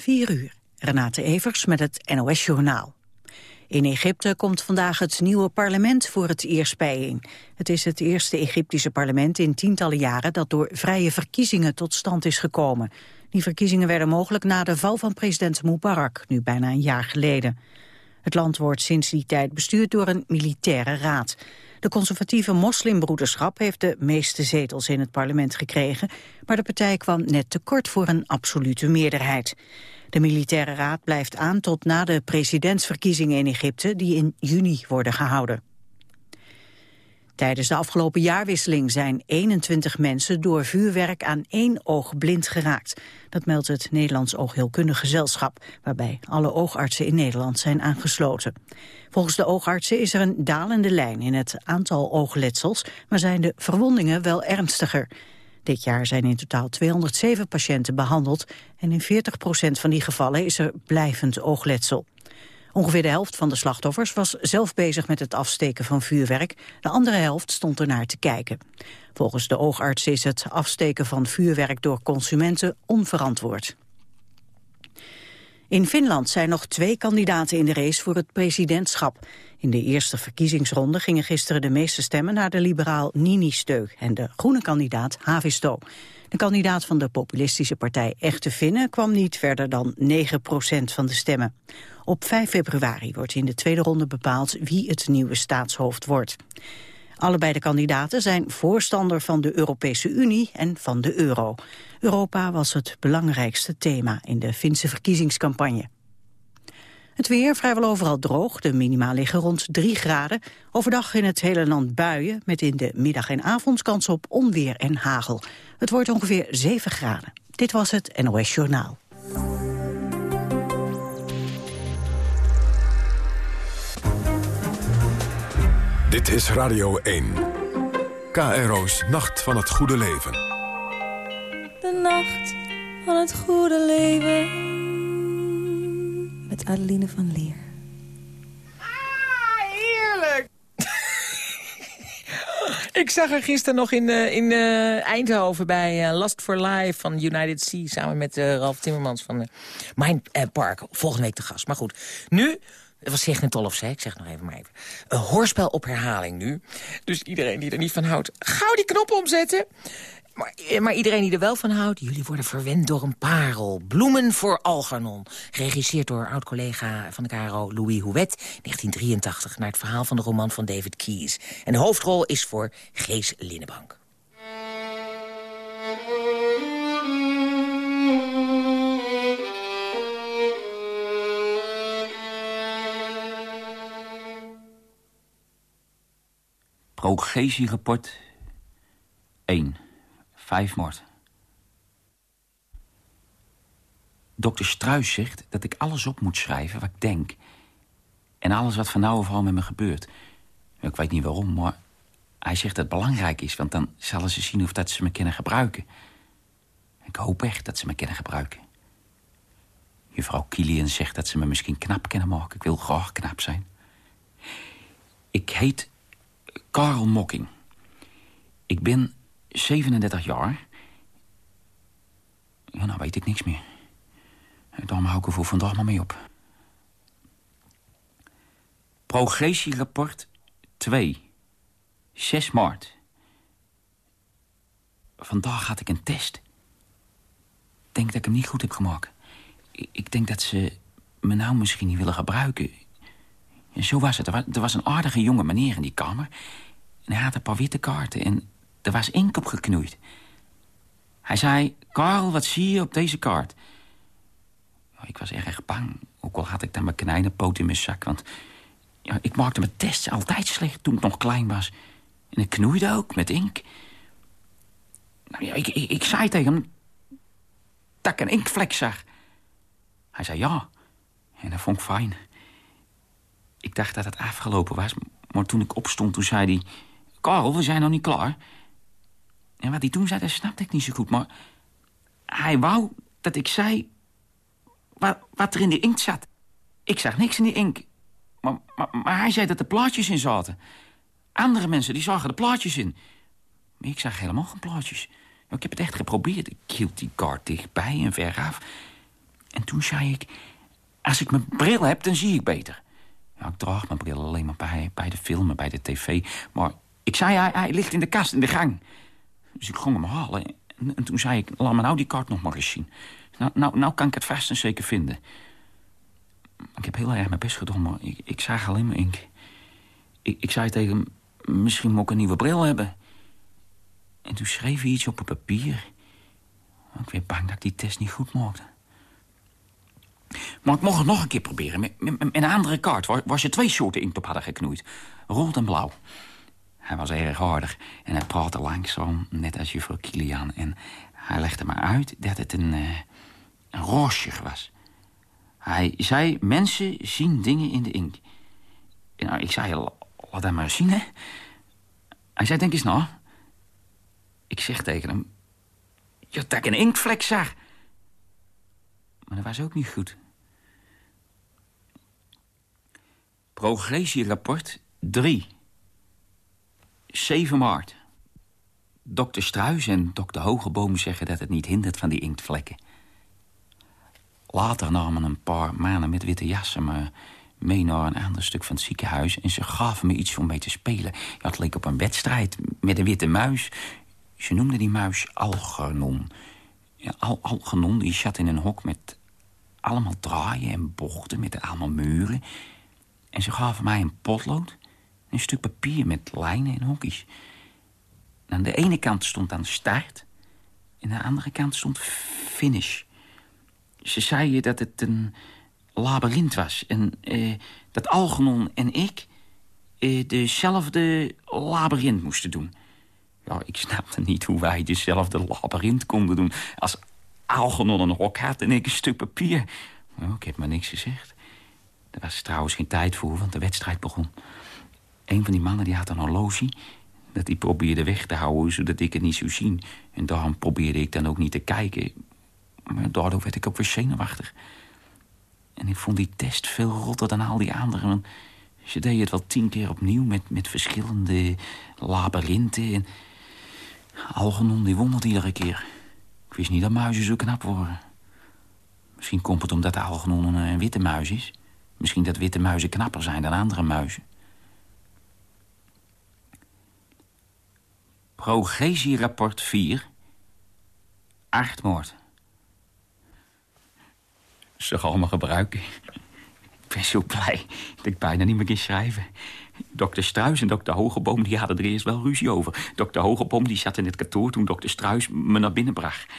4 uur. Renate Evers met het NOS Journaal. In Egypte komt vandaag het nieuwe parlement voor het eerst bijeen. Het is het eerste Egyptische parlement in tientallen jaren... dat door vrije verkiezingen tot stand is gekomen. Die verkiezingen werden mogelijk na de val van president Mubarak... nu bijna een jaar geleden. Het land wordt sinds die tijd bestuurd door een militaire raad. De conservatieve moslimbroederschap heeft de meeste zetels in het parlement gekregen... maar de partij kwam net tekort voor een absolute meerderheid. De militaire raad blijft aan tot na de presidentsverkiezingen in Egypte... die in juni worden gehouden. Tijdens de afgelopen jaarwisseling zijn 21 mensen door vuurwerk aan één oog blind geraakt. Dat meldt het Nederlands Oogheelkundig Gezelschap, waarbij alle oogartsen in Nederland zijn aangesloten. Volgens de oogartsen is er een dalende lijn in het aantal oogletsels, maar zijn de verwondingen wel ernstiger. Dit jaar zijn in totaal 207 patiënten behandeld en in 40% van die gevallen is er blijvend oogletsel. Ongeveer de helft van de slachtoffers was zelf bezig met het afsteken van vuurwerk. De andere helft stond ernaar te kijken. Volgens de oogarts is het afsteken van vuurwerk door consumenten onverantwoord. In Finland zijn nog twee kandidaten in de race voor het presidentschap. In de eerste verkiezingsronde gingen gisteren de meeste stemmen naar de liberaal Niinistö en de groene kandidaat Havisto. De kandidaat van de populistische partij Echte Finnen kwam niet verder dan 9% van de stemmen. Op 5 februari wordt in de tweede ronde bepaald wie het nieuwe staatshoofd wordt. Allebei de kandidaten zijn voorstander van de Europese Unie en van de euro. Europa was het belangrijkste thema in de Finse verkiezingscampagne. Het weer vrijwel overal droog. De minima liggen rond 3 graden. Overdag in het hele land buien, met in de middag en avond kans op onweer en hagel. Het wordt ongeveer 7 graden. Dit was het NOS Journaal. Dit is Radio 1. KRO's Nacht van het Goede Leven. De nacht van het goede leven. Met Adeline van Leer. Ik zag haar gisteren nog in, uh, in uh, Eindhoven bij uh, Last for Life van United Sea... samen met Ralf Timmermans van Mind Park. Volgende week te gast. Maar goed, nu het was Signetolf, zei ik zeg nog even maar even. Een hoorspel op herhaling nu. Dus iedereen die er niet van houdt, gauw die knop omzetten. Maar, eh, maar, iedereen die er wel van houdt, jullie worden verwend door een parel. Bloemen voor Algernon. Geregisseerd door oud-collega van de KRO Louis Houet. 1983, naar het verhaal van de roman van David Keyes. En de hoofdrol is voor Gees Linnenbank. Progressierapport 1. Vijf moord. Dokter Struis zegt dat ik alles op moet schrijven wat ik denk. En alles wat van nou of al met me gebeurt. Ik weet niet waarom, maar hij zegt dat het belangrijk is... want dan zullen ze zien of dat ze me kunnen gebruiken. Ik hoop echt dat ze me kunnen gebruiken. Juffrouw Kilian zegt dat ze me misschien knap kunnen maken. Ik wil graag knap zijn. Ik heet Karel Mokking. Ik ben 37 jaar. Ja, nou weet ik niks meer. Daarom hou ik er voor vandaag maar mee op. Progressierapport 2. 6 maart. Vandaag had ik een test. Ik denk dat ik hem niet goed heb gemaakt. Ik denk dat ze me nou misschien niet willen gebruiken. En zo was het. Er was een aardige jonge meneer in die kamer. En hij had een paar witte kaarten en er was ink op geknoeid. Hij zei, Karel, wat zie je op deze kaart? Ik was erg bang, ook al had ik dan mijn konijnenpoot in mijn zak. Want ja, ik maakte mijn tests altijd slecht toen ik nog klein was. En ik knoeide ook met ink. Nou ja, ik, ik, zei tegen hem dat ik een inkvlek zag. Hij zei ja. En dat vond ik fijn. Ik dacht dat het afgelopen was, maar toen ik opstond, toen zei hij... Karel, we zijn nog niet klaar. En wat hij toen zei, dat snapte ik niet zo goed, maar... Hij wou dat ik zei wat, wat er in die inkt zat. Ik zag niks in die ink. Maar, maar, hij zei dat er plaatjes in zaten. Andere mensen, die zagen de plaatjes in. Maar ik zag helemaal geen plaatjes. Ik heb het echt geprobeerd. Ik hield die kaart dichtbij en ver af. En toen zei ik... Als ik mijn bril heb, dan zie ik beter. Ja, ik draag mijn bril alleen maar bij, bij de film en bij de tv. Maar ik zei, hij ligt in de kast, in de gang. Dus ik ging hem halen. En, en toen zei ik, laat me nou die kaart nog maar eens zien. Nou, nou, nou kan ik het vast en zeker vinden. Ik heb heel erg mijn best gedaan, maar ik, ik zag alleen maar ink. Ik, ik zei tegen hem, misschien moet ik een nieuwe bril hebben. En toen schreef hij iets op een papier. Ik werd bang dat ik die test niet goed maakte. Maar ik mocht het nog een keer proberen. Met, een andere kaart waar, ze twee soorten inkt op hadden geknoeid. Rood en blauw. Hij was erg harder en hij praatte langzaam, net als juffrouw Kilian. En hij legde me uit dat het een, uh, een roosje was. Hij zei, mensen zien dingen in de inkt. Nou, ik zei, laat hem maar zien, hè. Hij zei, denk eens na. Ik zeg tegen hem, ja, dat ik een inktvlek zag. Maar dat was ook niet goed. Progressierapport 3. 7 maart. Dokter Struis en dokter Hogeboom zeggen dat het niet hindert van die inktvlekken. Later namen een paar mannen met witte jassen me mee naar een ander stuk van het ziekenhuis... en ze gaven me iets om mee te spelen. Ja, het leek op een wedstrijd met een witte muis. Ze noemden die muis Algernon. Al Algernon die zat in een hok met allemaal draaien en bochten... met allemaal muren. En ze gaven mij een potlood, een stuk papier met lijnen en hokjes. aan de ene kant stond dan start... en aan de andere kant stond finish... Ze zeiden dat het een labyrint was. En uh, dat Algernon en ik uh, dezelfde labyrint moesten doen. Ja, ik snapte niet hoe wij dezelfde labyrint konden doen... als Algernon een hok had en ik een stuk papier. Nou, ik heb maar niks gezegd. Er was trouwens geen tijd voor, want de wedstrijd begon. Een van die mannen die had een horloge... dat hij probeerde weg te houden, zodat ik het niet zou zien. En daarom probeerde ik dan ook niet te kijken... Maar daardoor werd ik ook weer zenuwachtig. En ik vond die test veel rotter dan al die anderen. Want ze deden het wel tien keer opnieuw met, met verschillende labyrinten. En Algenon die won iedere keer. Ik wist niet dat muizen zo knap worden. Misschien komt het omdat Algenon een, een witte muis is. Misschien dat witte muizen knapper zijn dan andere muizen. Progressierapport 4. Achtmoord. Ze gaan me gebruiken. Ik ben zo blij dat ik bijna niet meer kan schrijven. Dokter Struis en dokter Hogeboom die hadden er eerst wel ruzie over. Dokter Hogeboom die zat in het kantoor toen dokter Struis me naar binnen bracht.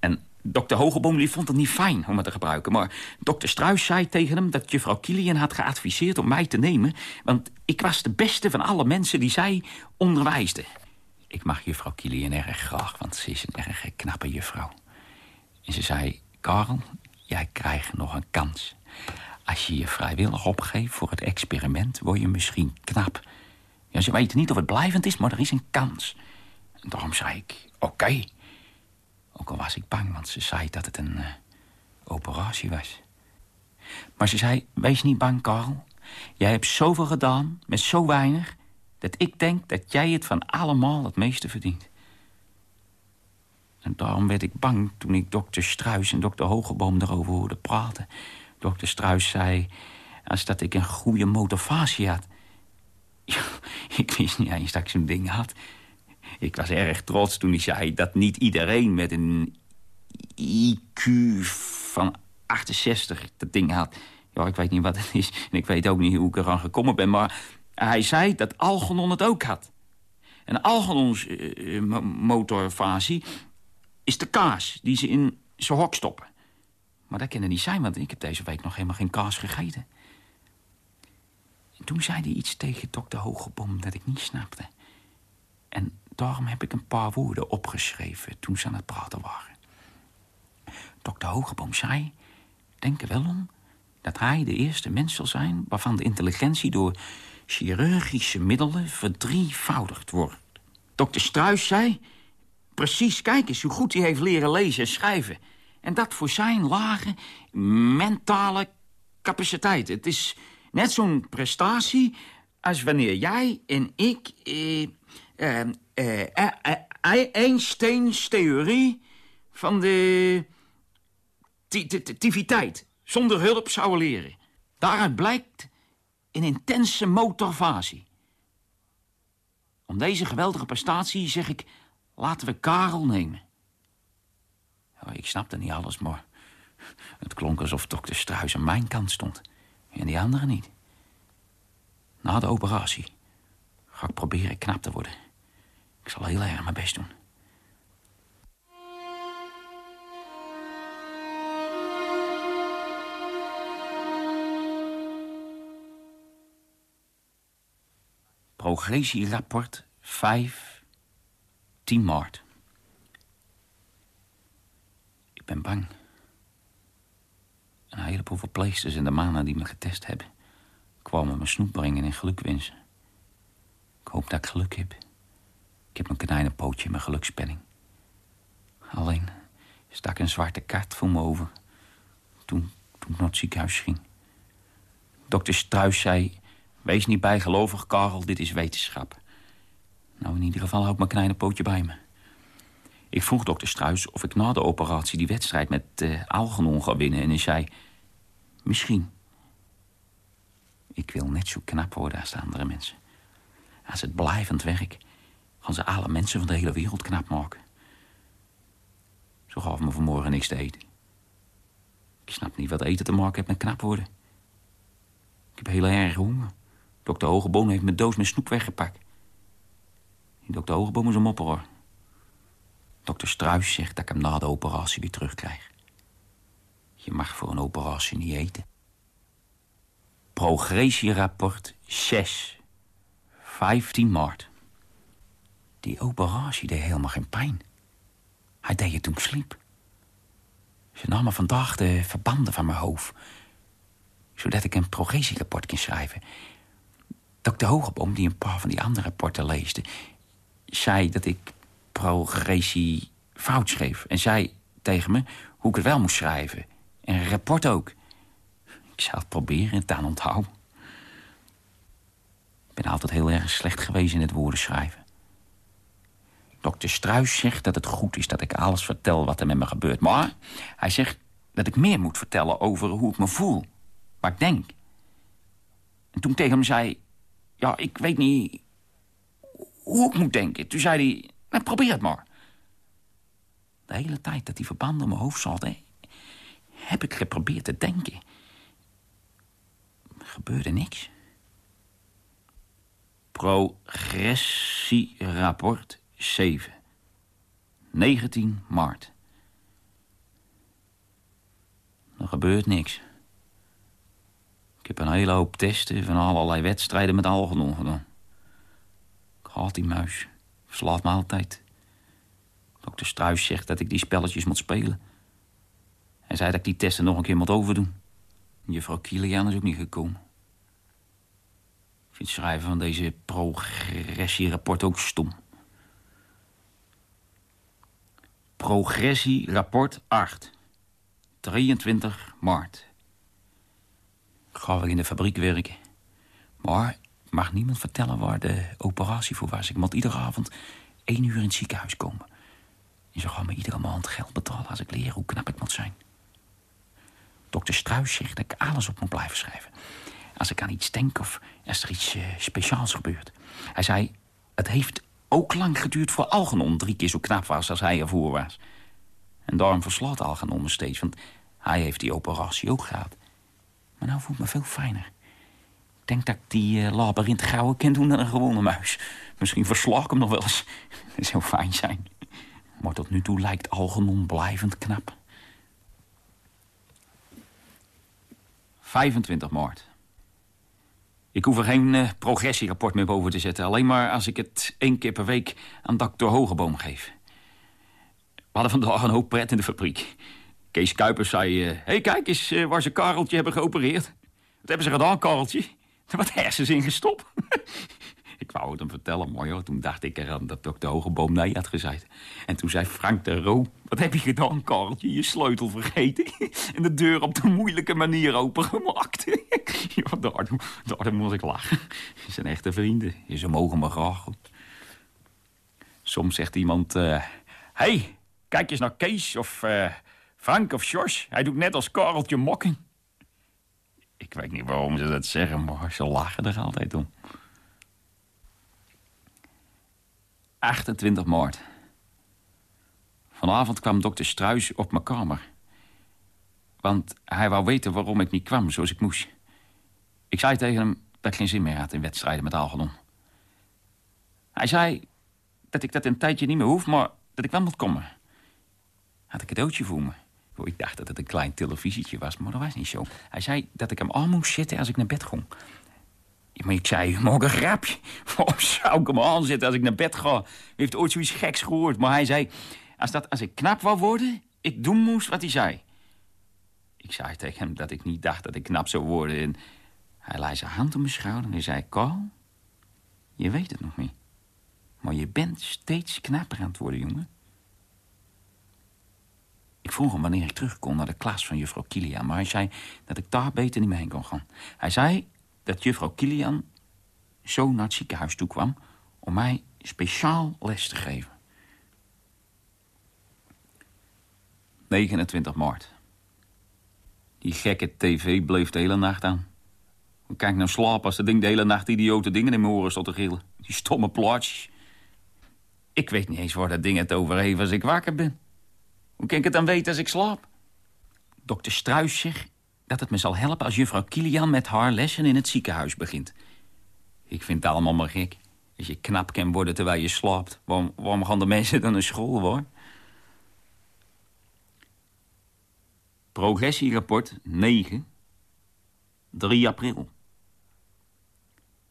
En dokter Hogeboom die vond het niet fijn om me te gebruiken. Maar dokter Struis zei tegen hem dat juffrouw Kilian had geadviseerd om mij te nemen... want ik was de beste van alle mensen die zij onderwijsde. Ik mag juffrouw Kilian erg graag, want ze is een erg knappe juffrouw. En ze zei, Karel, jij krijgt nog een kans. Als je je vrijwillig opgeeft voor het experiment, word je misschien knap. Ja, ze weten niet of het blijvend is, maar er is een kans. En daarom zei ik, oké. Ook al was ik bang, want ze zei dat het een uh, operatie was. Maar ze zei, wees niet bang, Karl. Jij hebt zoveel gedaan, met zo weinig... dat ik denk dat jij het van allemaal het meeste verdient. En daarom werd ik bang toen ik dokter Struis en dokter Hogeboom erover hoorde praten. Dokter Struis zei als dat ik een goede motivatie had. Ik wist niet eens dat ik zo'n ding had. Ik was erg trots toen hij zei dat niet iedereen met een IQ van 68 dat ding had. Ja, ik weet niet wat het is en ik weet ook niet hoe ik eraan gekomen ben... maar hij zei dat Algernon het ook had. En Algenons uh, motorfasie is de kaas die ze in zijn hok stoppen. Maar dat kan er niet zijn, want ik heb deze week nog helemaal geen kaas gegeten. En toen zei hij iets tegen dokter Hogebom dat ik niet snapte. En daarom heb ik een paar woorden opgeschreven toen ze aan het praten waren. Dokter Hogebom zei, denk er wel om dat hij de eerste mens zal zijn... waarvan de intelligentie door chirurgische middelen verdrievoudigd wordt. Dokter Struis zei Precies, kijk eens hoe goed hij heeft leren lezen en schrijven. En dat voor zijn lage mentale capaciteit. Het is net zo'n prestatie als wanneer jij en ik... Eh, eh, eh, eh van de creativiteit zonder hulp zouden leren. Daaruit blijkt een intense motivatie. Om deze geweldige prestatie zeg ik, laten we Karel nemen. Ja, ik snapte niet alles, maar het klonk alsof dokter Struis aan mijn kant stond. En die andere niet. Na de operatie ga ik proberen knap te worden. Ik zal heel erg mijn best doen. Progressierapport 5, 10 maart. Ik ben bang. Een heleboel verpleegsters in de maanden die me getest hebben... kwamen me snoep brengen en geluk wensen. Ik hoop dat ik geluk heb. Ik heb een konijnenpootje in mijn gelukspenning. Alleen stak een zwarte kaart voor me over... toen, toen ik naar het ziekenhuis ging. Dokter Struis zei... Wees niet bijgelovig, Karel, dit is wetenschap. Nou, in ieder geval hou ik mijn kleine pootje bij me. Ik vroeg dokter Struis of ik na de operatie die wedstrijd met uh, Algenon ga winnen. En hij zei, misschien. Ik wil net zo knap worden als de andere mensen. Als het blijvend werk, gaan ze alle mensen van de hele wereld knap maken. Zo gaf me vanmorgen niks te eten. Ik snap niet wat eten te maken heeft met knap worden. Ik heb heel erg honger. Dokter Hogeboom heeft mijn doos met snoep weggepakt. Dokter Hogeboom is een mopper, hoor. Dokter Struis zegt dat ik hem na de operatie weer terugkrijg. Je mag voor een operatie niet eten. Progressierapport 6. 15 maart. Die operatie deed helemaal geen pijn. Hij deed het toen ik sliep. Ze namen vandaag de verbanden van mijn hoofd. Zodat ik een progressierapport kan schrijven. Dokter Hogeboom, die een paar van die andere rapporten leesde... zei dat ik progressie fout schreef. En zei tegen me hoe ik het wel moest schrijven. En een rapport ook. Ik zou het proberen het aan onthouden. Ik ben altijd heel erg slecht geweest in het woorden schrijven. Dokter Struis zegt dat het goed is dat ik alles vertel wat er met me gebeurt. Maar hij zegt dat ik meer moet vertellen over hoe ik me voel. Wat ik denk. En toen tegen hem zei... Ja, ik weet niet hoe ik moet denken. Toen zei hij... Nou, probeer het maar. De hele tijd dat die verbanden in mijn hoofd zaten... heb ik geprobeerd te denken. Er gebeurde niks. Progressierapport 7. 19 maart. Er gebeurt niks. Ik heb een hele hoop testen van allerlei wedstrijden met algenon gedaan. Ik haat die muis. Verslaat me altijd. Dokter Struis zegt dat ik die spelletjes moet spelen. Hij zei dat ik die testen nog een keer moet overdoen. Juffrouw Kilian is ook niet gekomen. Ik vind het schrijven van deze progressierapport ook stom. Progressierapport 8. 23 maart. Ik ga weer in de fabriek werken. Maar ik mag niemand vertellen waar de operatie voor was. Ik moet iedere avond één uur in het ziekenhuis komen. En ze gaan me iedere maand geld betalen als ik leer hoe knap ik moet zijn. Dokter Struis zegt dat ik alles op moet blijven schrijven. Als ik aan iets denk of als er iets uh, speciaals gebeurt. Hij zei, het heeft ook lang geduurd voor Algenon drie keer zo knap was als hij ervoor was. En daarom verslaat Algenon me steeds, want hij heeft die operatie ook gehad. Maar nou voelt me veel fijner. Ik denk dat ik die uh, labyrinth gouden kan doen dan een gewone muis. Misschien versla ik hem nog wel eens. Dat zou fijn zijn. Maar tot nu toe lijkt Algenon blijvend knap. 25 maart. Ik hoef er geen uh, progressierapport meer boven te zetten. Alleen maar als ik het één keer per week aan dokter Hogeboom geef. We hadden vandaag een hoop pret in de fabriek. Kees Kuipers zei... Hé, uh, hey, kijk eens uh, waar ze Kareltje hebben geopereerd. Wat hebben ze gedaan, Kareltje? Er wat hersens in gestopt. ik wou het hem vertellen, maar joh, toen dacht ik eraan dat dokter Hogeboom nee had gezegd. En toen zei Frank de Roo... Wat heb je gedaan, Kareltje? Je sleutel vergeten. en de deur op de moeilijke manier opengemaakt. ja, daarom, daarom moest ik lachen. Ze zijn echte vrienden. Ze mogen me graag. Soms zegt iemand... Hé, hey, kijk eens naar Kees of... Frank of Jos, hij doet net als Kareltje Mokken. Ik weet niet waarom ze dat zeggen, maar ze lachen er altijd om. 28 maart. Vanavond kwam dokter Struis op mijn kamer. Want hij wou weten waarom ik niet kwam zoals ik moest. Ik zei tegen hem dat ik geen zin meer had in wedstrijden met Algenon. Hij zei dat ik dat een tijdje niet meer hoef, maar dat ik wel moet komen. Had ik een cadeautje voor me. Ik dacht dat het een klein televisietje was, maar dat was niet zo. Hij zei dat ik hem al moest zitten als ik naar bed ging. Maar ik zei, morgen een grapje. Waarom zou ik hem aanzetten als ik naar bed ga? U heeft ooit zoiets geks gehoord. Maar hij zei, als, dat, als ik knap wou worden, ik doen moest wat hij zei. Ik zei tegen hem dat ik niet dacht dat ik knap zou worden. En hij lei zijn hand op mijn schouder en hij zei... Carl, je weet het nog niet. Maar je bent steeds knapper aan het worden, jongen. Ik vroeg hem wanneer ik terug kon naar de klas van juffrouw Kilian... maar hij zei dat ik daar beter niet mee heen kon gaan. Hij zei dat juffrouw Kilian zo naar het ziekenhuis toe kwam... om mij speciaal les te geven. 29 maart. Die gekke tv bleef de hele nacht aan. Hoe kan ik nou slapen als dat ding de hele nacht idiote dingen in mijn oren stond te gillen? Die stomme plaatjes. Ik weet niet eens waar dat ding het over heeft als ik wakker ben. Hoe kan ik het dan weten als ik slaap? Dokter Struis zegt dat het me zal helpen als juffrouw Kilian met haar lessen in het ziekenhuis begint. Ik vind het allemaal maar gek. Als je knap kan worden terwijl je slaapt, waarom, waarom gaan de mensen dan naar school, hoor? Progressierapport 9, 3 april.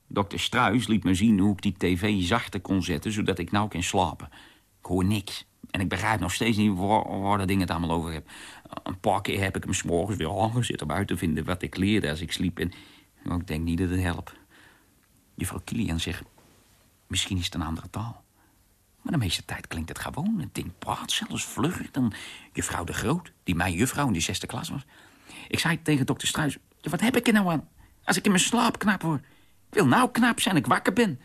Dokter Struis liet me zien hoe ik die tv zachter kon zetten... zodat ik nou kan slapen. Ik hoor niks. En ik begrijp nog steeds niet waar, waar dat ding het allemaal over heb. Een paar keer heb ik hem s'morgens weer aangezet om uit te vinden wat ik leerde als ik sliep. En ik denk niet dat het helpt. Juffrouw Kilian zegt, misschien is het een andere taal. Maar de meeste tijd klinkt het gewoon. Het ding praat zelfs vlugger dan juffrouw de Groot... die mijn juffrouw in de zesde klas was. Ik zei tegen dokter Struis... wat heb ik er nou aan? Als ik in mijn slaap knap word. Ik wil nou knap zijn ik wakker ben.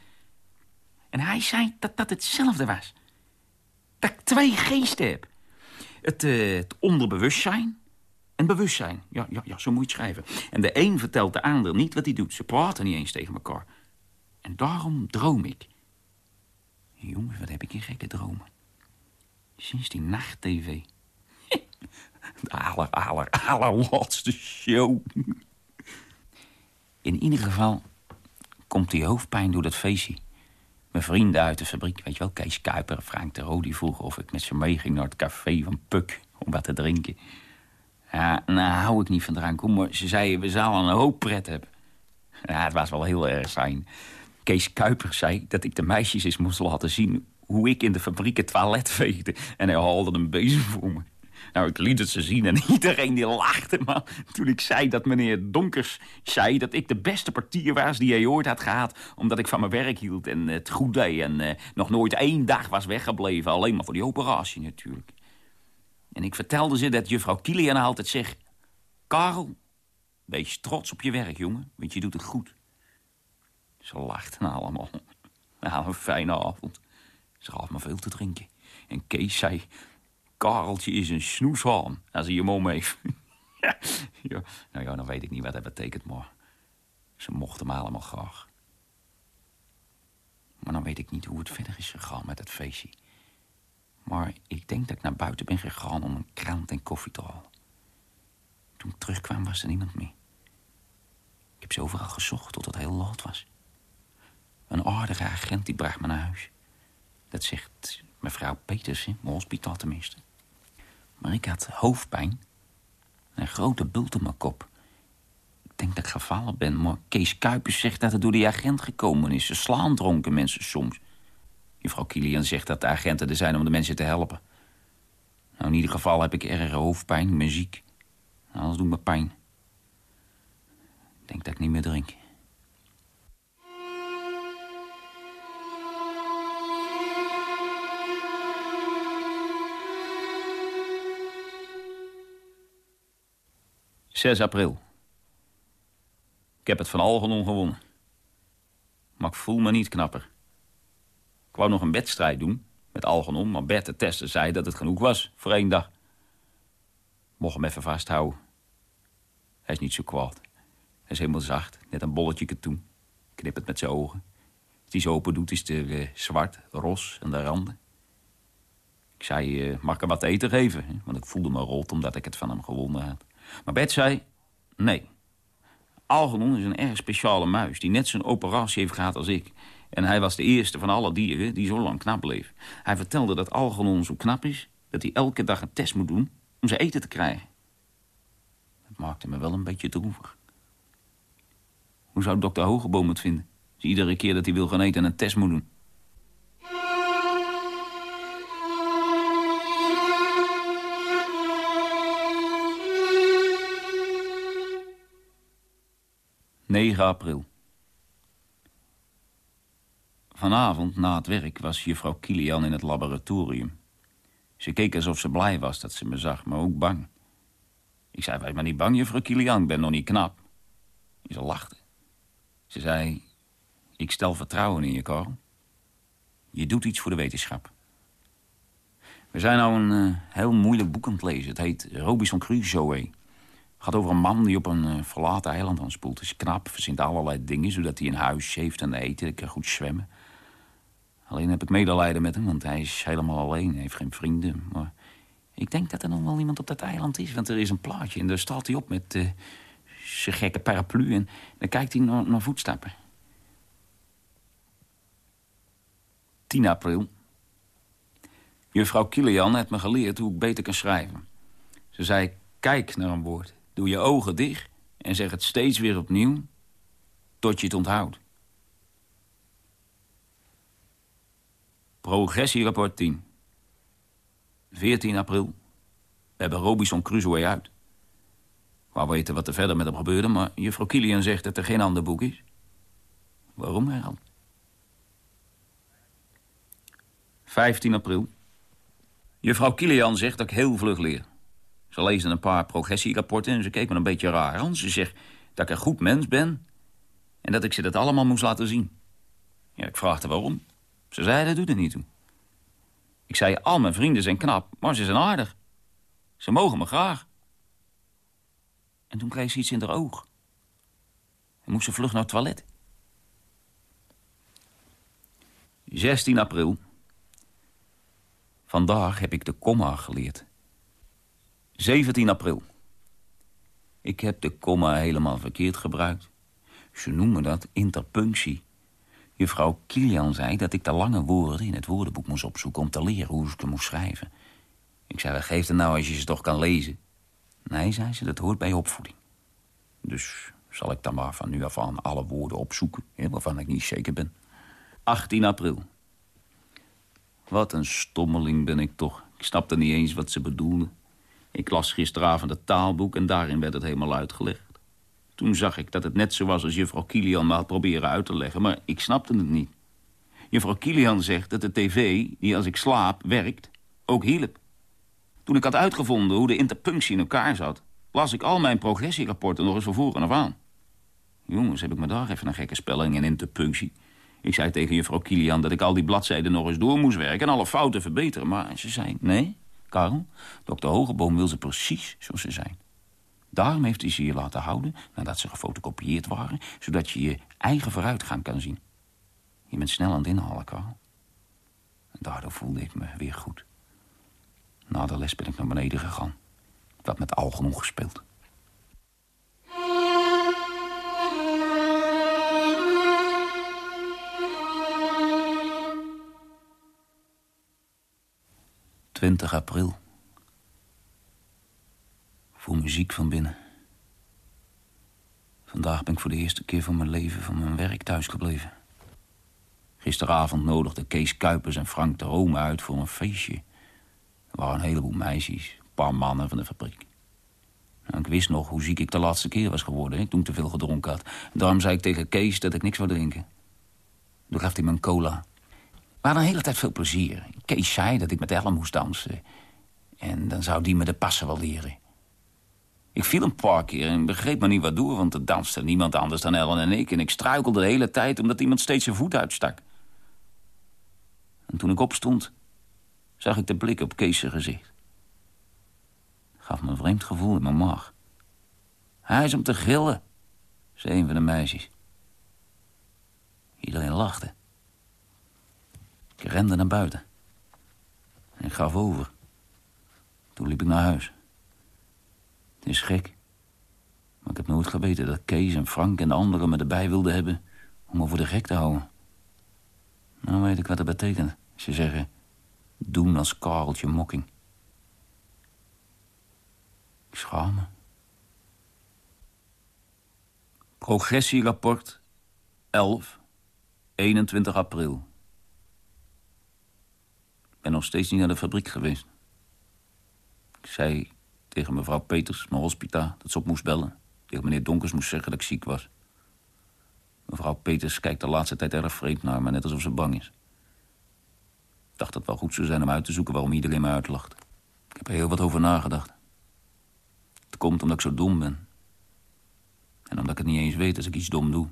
En hij zei dat dat hetzelfde was. Dat ik twee geesten heb. Het, uh, het onderbewustzijn en bewustzijn. Ja, ja, ja, zo moet je het schrijven. En de een vertelt de ander niet wat hij doet. Ze praten niet eens tegen elkaar. En daarom droom ik. Jongens, wat heb ik in gekke dromen. Sinds die nacht-tv. De aller, aller, allerlaatste show. In ieder geval komt die hoofdpijn door dat feestje. Mijn vrienden uit de fabriek, weet je wel, Kees Kuiper, Frank de Roo, die vroegen of ik met ze mee ging naar het café van Puk om wat te drinken. Ja, nou hou ik niet van drank, maar ze zeiden we zouden een hoop pret hebben. Ja, het was wel heel erg fijn. Kees Kuiper zei dat ik de meisjes eens moest laten zien... hoe ik in de fabriek het toilet veegde. En hij haalde een bezem voor me. Nou, ik liet het ze zien en iedereen die lachte. Maar toen ik zei dat meneer Donkers zei dat ik de beste partier was die hij ooit had gehad... omdat ik van mijn werk hield en het goed deed... en uh, nog nooit één dag was weggebleven. Alleen maar voor die operatie natuurlijk. En ik vertelde ze dat juffrouw Kilian altijd zegt... Karel, wees trots op je werk, jongen, want je doet het goed. Ze lachten allemaal. Nou, een fijne avond. Ze gaf me veel te drinken. En Kees zei... Kareltje is een snoeshaan als hij je mom heeft. ja, nou ja, dan weet ik niet wat dat betekent, maar... Ze mochten me allemaal graag. Maar dan weet ik niet hoe het verder is gegaan met het feestje. Maar ik denk dat ik naar buiten ben gegaan om een krant en koffie te halen. Toen ik terugkwam was er niemand meer. Ik heb ze overal gezocht tot het heel laat was. Een aardige agent die bracht me naar huis. Dat zegt mevrouw Peters, in mijn hospitaal tenminste. Maar ik had hoofdpijn. Een grote bult op mijn kop. Ik denk dat ik gevallen ben, maar Kees Kuipers zegt dat het door die agent gekomen is. Ze slaan dronken mensen soms. Juffrouw Kilian zegt dat de agenten er zijn om de mensen te helpen. Nou, in ieder geval heb ik erge hoofdpijn, ben ziek. Alles doet me pijn. Ik denk dat ik niet meer drink. Zes april. Ik heb het van Algenon gewonnen. Maar ik voel me niet knapper. Ik wou nog een wedstrijd doen met Algenon, maar Bert de Testen zei dat het genoeg was voor één dag. Mocht hem even vasthouden. Hij is niet zo kwaad. Hij is helemaal zacht, net een bolletje katoen. Knippert met zijn ogen. Als hij zo open doet, is het uh, zwart, ros en de randen. Ik zei, uh, mag ik hem wat eten geven? Want ik voelde me rot omdat ik het van hem gewonnen had. Maar Bert zei, nee. Algernon is een erg speciale muis... die net zo'n operatie heeft gehad als ik. En hij was de eerste van alle dieren die zo lang knap bleef. Hij vertelde dat Algernon zo knap is... dat hij elke dag een test moet doen om zijn eten te krijgen. Dat maakte me wel een beetje droevig. Hoe zou dokter Hogeboom het vinden? Iedere keer dat hij wil gaan eten een test moet doen. ...9 april. Vanavond, na het werk, was juffrouw Kilian in het laboratorium. Ze keek alsof ze blij was dat ze me zag, maar ook bang. Ik zei, wees maar niet bang, juffrouw Kilian, ik ben nog niet knap. Ze lachte. Ze zei, ik stel vertrouwen in je, Carl. Je doet iets voor de wetenschap. We zijn nou een uh, heel moeilijk boek aan het lezen. Het heet Robinson Crusoe. Gaat over een man die op een uh, verlaten eiland aanspoelt. Is knap, verzint allerlei dingen... zodat hij een huis heeft en eten, kan goed zwemmen. Alleen heb ik medelijden met hem, want hij is helemaal alleen. Hij heeft geen vrienden. Maar ik denk dat er nog wel iemand op dat eiland is. Want er is een plaatje en daar staat hij op met uh, zijn gekke paraplu. En dan kijkt hij naar, naar voetstappen. 10 april. Juffrouw Kilian heeft me geleerd hoe ik beter kan schrijven. Ze zei, kijk naar een woord. Doe je ogen dicht en zeg het steeds weer opnieuw... tot je het onthoudt. Progressierapport 10. 14 april. We hebben Robinson Crusoe uit. Wou weten wat er verder met hem gebeurde... maar juffrouw Kilian zegt dat er geen ander boek is. Waarom, Herald? 15 april. Juffrouw Kilian zegt dat ik heel vlug leer. Ze lezen een paar progressierapporten en ze keek me een beetje raar aan. Ze zegt dat ik een goed mens ben... en dat ik ze dat allemaal moest laten zien. Ja, ik vraagde waarom. Ze zei, dat doet er niet toe. Ik zei, al mijn vrienden zijn knap, maar ze zijn aardig. Ze mogen me graag. En toen kreeg ze iets in haar oog. En moest ze vlug naar het toilet. 16 april. Vandaag heb ik de komma geleerd. 17 april. Ik heb de komma helemaal verkeerd gebruikt. Ze noemen dat interpunctie. Juffrouw Kilian zei dat ik de lange woorden in het woordenboek moest opzoeken... om te leren hoe ze moest schrijven. Ik zei, wat geeft het nou als je ze toch kan lezen? Nee, zei ze, dat hoort bij opvoeding. Dus zal ik dan maar van nu af aan alle woorden opzoeken... waarvan ik niet zeker ben. 18 april. Wat een stommeling ben ik toch. Ik snapte niet eens wat ze bedoelden. Ik las gisteravond het taalboek en daarin werd het helemaal uitgelegd. Toen zag ik dat het net zo was als juffrouw Kilian me had proberen uit te leggen, maar ik snapte het niet. Juffrouw Kilian zegt dat de tv, die als ik slaap, werkt, ook hielp. Toen ik had uitgevonden hoe de interpunctie in elkaar zat... las ik al mijn progressierapporten nog eens van voren af aan. Jongens, heb ik me daar even een gekke spelling en interpunctie. Ik zei tegen juffrouw Kilian dat ik al die bladzijden nog eens door moest werken... en alle fouten verbeteren, maar ze zei... nee, Karel, dokter Hogeboom wil ze precies zoals ze zijn. Daarom heeft hij ze hier laten houden nadat ze gefotocopieerd waren... zodat je je eigen vooruitgang kan zien. Je bent snel aan het inhalen, Karl. En daardoor voelde ik me weer goed. Na de les ben ik naar beneden gegaan. Dat met algen gespeeld. Twintig april voel muziek van binnen. Vandaag ben ik voor de eerste keer van mijn leven van mijn werk thuisgebleven. Gisteravond nodigde Kees Kuipers en Frank de Rome uit voor een feestje. Er waren een heleboel meisjes, een paar mannen van de fabriek. Nou, ik wist nog hoe ziek ik de laatste keer was geworden, hè, toen ik te veel gedronken had. Daarom zei ik tegen Kees dat ik niks zou drinken. Toen gaf hij me een cola. Hadden een hele tijd veel plezier. Kees zei dat ik met Ellen moest dansen. En dan zou die me de passen wel leren. Ik viel een paar keer en begreep me niet waardoor... want er danste niemand anders dan Ellen en ik... en ik struikelde de hele tijd omdat iemand steeds zijn voet uitstak. En toen ik opstond, zag ik de blik op Kees' gezicht. Gaf me een vreemd gevoel in mijn maag. Hij is om te gillen, zei een van de meisjes. Iedereen lachte. Ik rende naar buiten. En gaf over. Toen liep ik naar huis. Het is gek. Maar ik heb nooit geweten dat Kees en Frank en de anderen me erbij wilden hebben... om me voor de gek te houden. Nou weet ik wat dat betekent. Ze zeggen, doen als Kareltje Mokking. Ik schaam me. Progressierapport 11, 21 april. Ben nog steeds niet naar de fabriek geweest. Ik zei tegen mevrouw Peters, mijn hospita, dat ze op moest bellen. Tegen meneer Donkers moest zeggen dat ik ziek was. Mevrouw Peters kijkt de laatste tijd erg vreemd naar me, net alsof ze bang is. Ik dacht dat het wel goed zou zijn om uit te zoeken waarom iedereen me uitlacht. Ik heb er heel wat over nagedacht. Het komt omdat ik zo dom ben. En omdat ik het niet eens weet als ik iets dom doe.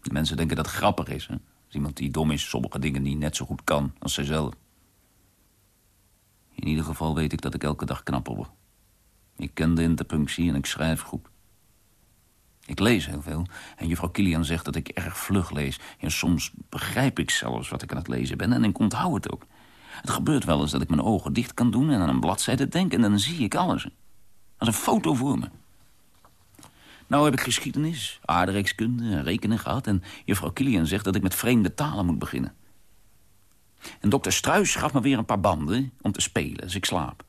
De mensen denken dat het grappig is. Hè? Als iemand die dom is, sommige dingen niet net zo goed kan als zijzelf. In ieder geval weet ik dat ik elke dag knapper word. Ik ken de interpunctie en ik schrijf goed. Ik lees heel veel en juffrouw Kilian zegt dat ik erg vlug lees. En soms begrijp ik zelfs wat ik aan het lezen ben en ik onthoud het ook. Het gebeurt wel eens dat ik mijn ogen dicht kan doen en aan een bladzijde denk... en dan zie ik alles. Als een foto voor me. Nou heb ik geschiedenis, aardrijkskunde en rekenen gehad... en juffrouw Kilian zegt dat ik met vreemde talen moet beginnen. En dokter Struis gaf me weer een paar banden om te spelen als ik slaap.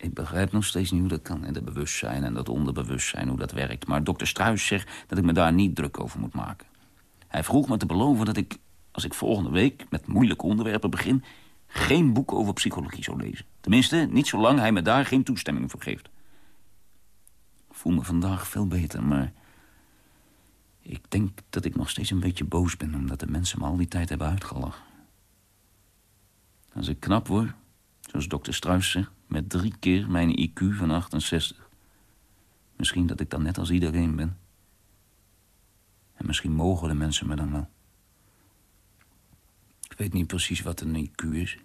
Ik begrijp nog steeds niet hoe dat kan. En bewustzijn en dat onderbewustzijn, hoe dat werkt. Maar dokter Struis zegt dat ik me daar niet druk over moet maken. Hij vroeg me te beloven dat ik, als ik volgende week met moeilijke onderwerpen begin... geen boek over psychologie zou lezen. Tenminste, niet zolang hij me daar geen toestemming voor geeft. Ik voel me vandaag veel beter, maar... Ik denk dat ik nog steeds een beetje boos ben... omdat de mensen me al die tijd hebben uitgelachen. Als ik knap word, zoals dokter Struis zegt... met drie keer mijn IQ van 68. Misschien dat ik dan net als iedereen ben. En misschien mogen de mensen me dan wel. Ik weet niet precies wat een IQ is.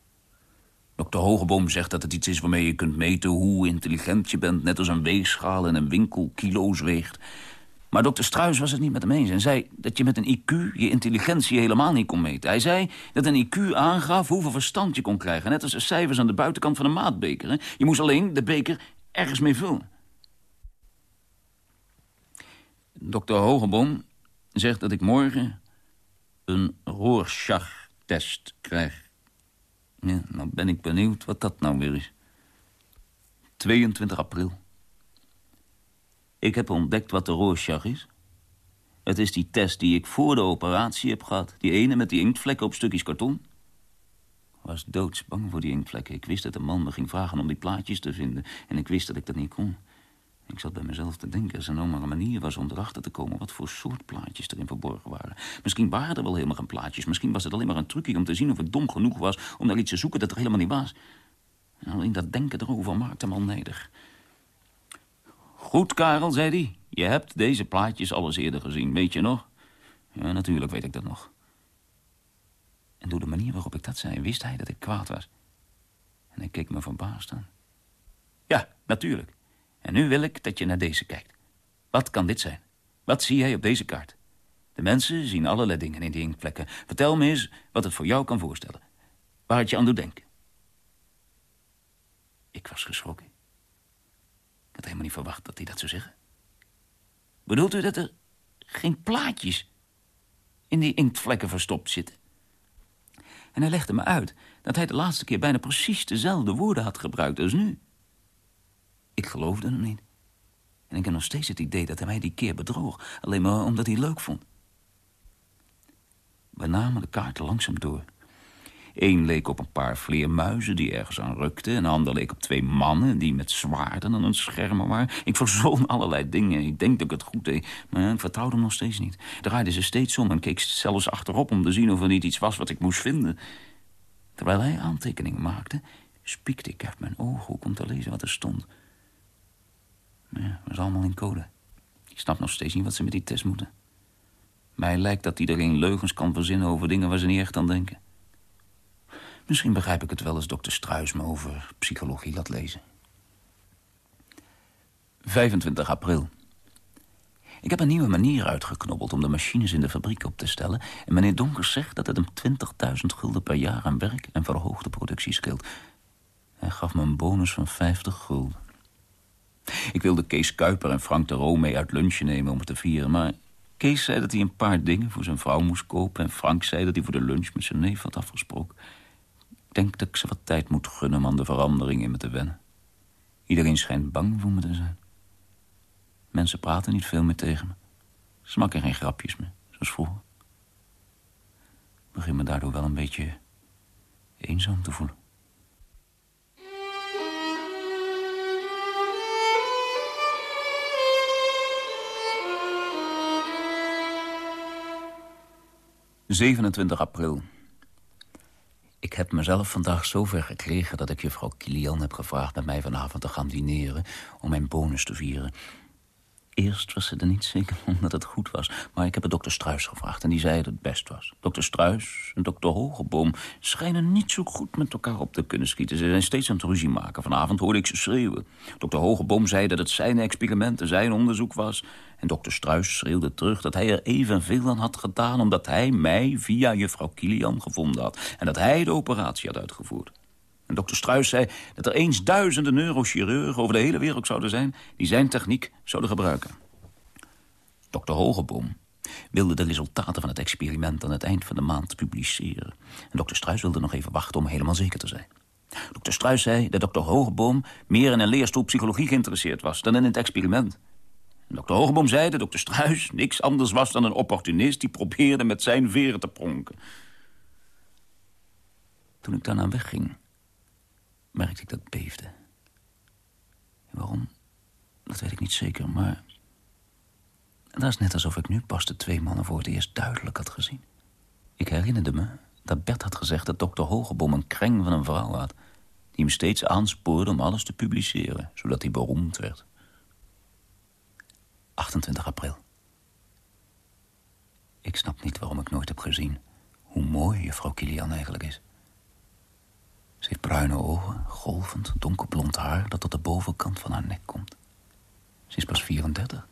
Dokter Hogeboom zegt dat het iets is waarmee je kunt meten hoe intelligent je bent... net als een weegschaal in een winkel kilo's weegt. Maar dokter Struis was het niet met hem eens en zei dat je met een IQ je intelligentie helemaal niet kon meten. Hij zei dat een IQ aangaf hoeveel verstand je kon krijgen. Net als de cijfers aan de buitenkant van een maatbeker. Hè? Je moest alleen de beker ergens mee vullen. Dokter Hogeboom zegt dat ik morgen een Rorschach-test krijg. Ja, nou ben ik benieuwd wat dat nou weer is. 22 april. Ik heb ontdekt wat de Rorschach is. Het is die test die ik voor de operatie heb gehad. Die ene met die inktvlekken op stukjes karton. Ik was doodsbang voor die inktvlekken. Ik wist dat de man me ging vragen om die plaatjes te vinden. En ik wist dat ik dat niet kon. Ik zat bij mezelf te denken als er nou maar een manier was om erachter te komen... wat voor soort plaatjes erin verborgen waren. Misschien waren er wel helemaal geen plaatjes. Misschien was het alleen maar een trucje om te zien of ik dom genoeg was... om naar iets te zoeken dat er helemaal niet was. En alleen dat denken erover maakte me al neder. Goed, Karel, zei hij. Je hebt deze plaatjes al eens eerder gezien, weet je nog? Ja, natuurlijk weet ik dat nog. En door de manier waarop ik dat zei, wist hij dat ik kwaad was. En hij keek me verbaasd aan. Ja, natuurlijk. En nu wil ik dat je naar deze kijkt. Wat kan dit zijn? Wat zie jij op deze kaart? De mensen zien allerlei dingen in die inktvlekken. Vertel me eens wat het voor jou kan voorstellen. Waar het je aan doet denken. Ik was geschrokken. Ik had helemaal niet verwacht dat hij dat zou zeggen. Bedoelt u dat er geen plaatjes in die inktvlekken verstopt zitten? En hij legde me uit dat hij de laatste keer bijna precies dezelfde woorden had gebruikt als nu. Ik geloofde hem niet. En ik heb nog steeds het idee dat hij mij die keer bedroog, alleen maar omdat hij leuk vond. We namen de kaarten langzaam door. Eén leek op een paar vleermuizen die ergens aan rukten... en de ander leek op twee mannen die met zwaarden aan het schermen waren. Ik verzon allerlei dingen. Ik denk dat ik het goed deed, maar ik vertrouwde hem nog steeds niet. Draaide ze steeds om en keek zelfs achterop om te zien of er niet iets was wat ik moest vinden. Terwijl hij aantekeningen maakte, spiekte ik uit mijn ooghoek om te lezen wat er stond. Ja, het was allemaal in code. Ik snap nog steeds niet wat ze met die test moeten. Mij lijkt dat iedereen leugens kan verzinnen over dingen waar ze niet echt aan denken. Misschien begrijp ik het wel als dokter Struis me over psychologie laat lezen. 25 april. Ik heb een nieuwe manier uitgeknobbeld om de machines in de fabriek op te stellen... en meneer Donkers zegt dat het hem 20.000 gulden per jaar aan werk... en verhoogde productie scheelt. Hij gaf me een bonus van 50 gulden. Ik wilde Kees Kuiper en Frank de Roo mee uit lunchen nemen om het te vieren... maar Kees zei dat hij een paar dingen voor zijn vrouw moest kopen... en Frank zei dat hij voor de lunch met zijn neef had afgesproken. Denk dat ik ze wat tijd moet gunnen om aan de verandering in me te wennen. Iedereen schijnt bang voor me te zijn. Mensen praten niet veel meer tegen me. Ze maken geen grapjes meer, zoals vroeger. Ik begin me daardoor wel een beetje eenzaam te voelen. ...27 april. Ik heb mezelf vandaag zover gekregen dat ik juffrouw Kilian heb gevraagd... met mij vanavond te gaan dineren om mijn bonus te vieren. Eerst was ze er niet zeker van dat het goed was. Maar ik heb het dokter Struis gevraagd en die zei dat het best was. Dokter Struis en dokter Hogeboom schijnen niet zo goed met elkaar op te kunnen schieten. Ze zijn steeds aan het ruzie maken. Vanavond hoorde ik ze schreeuwen. Dokter Hogeboom zei dat het zijn experimenten, zijn onderzoek was. En dokter Struis schreeuwde terug dat hij er evenveel aan had gedaan... omdat hij mij via juffrouw Kilian gevonden had. En dat hij de operatie had uitgevoerd. En dokter Struis zei dat er eens duizenden neurochirurgen over de hele wereld zouden zijn... die zijn techniek zouden gebruiken. Dokter Hogeboom wilde de resultaten van het experiment aan het eind van de maand publiceren. En dokter Struis wilde nog even wachten om helemaal zeker te zijn. Dokter Struis zei dat dokter Hogeboom meer in een leerstoel psychologie geïnteresseerd was... dan in het experiment. En dokter Hogeboom zei dat dokter Struis niks anders was dan een opportunist... die probeerde met zijn veren te pronken. Toen ik daarna wegging merkte ik dat beefde. Waarom? Dat weet ik niet zeker, maar... Dat is net alsof ik nu pas de twee mannen voor het eerst duidelijk had gezien. Ik herinnerde me dat Bert had gezegd dat dokter Hogebom een kreng van een vrouw had... die hem steeds aanspoorde om alles te publiceren, zodat hij beroemd werd. 28 april. Ik snap niet waarom ik nooit heb gezien hoe mooi juffrouw Kilian eigenlijk is. Ze heeft bruine ogen, golvend, donkerblond haar... dat tot de bovenkant van haar nek komt. Ze is pas 34.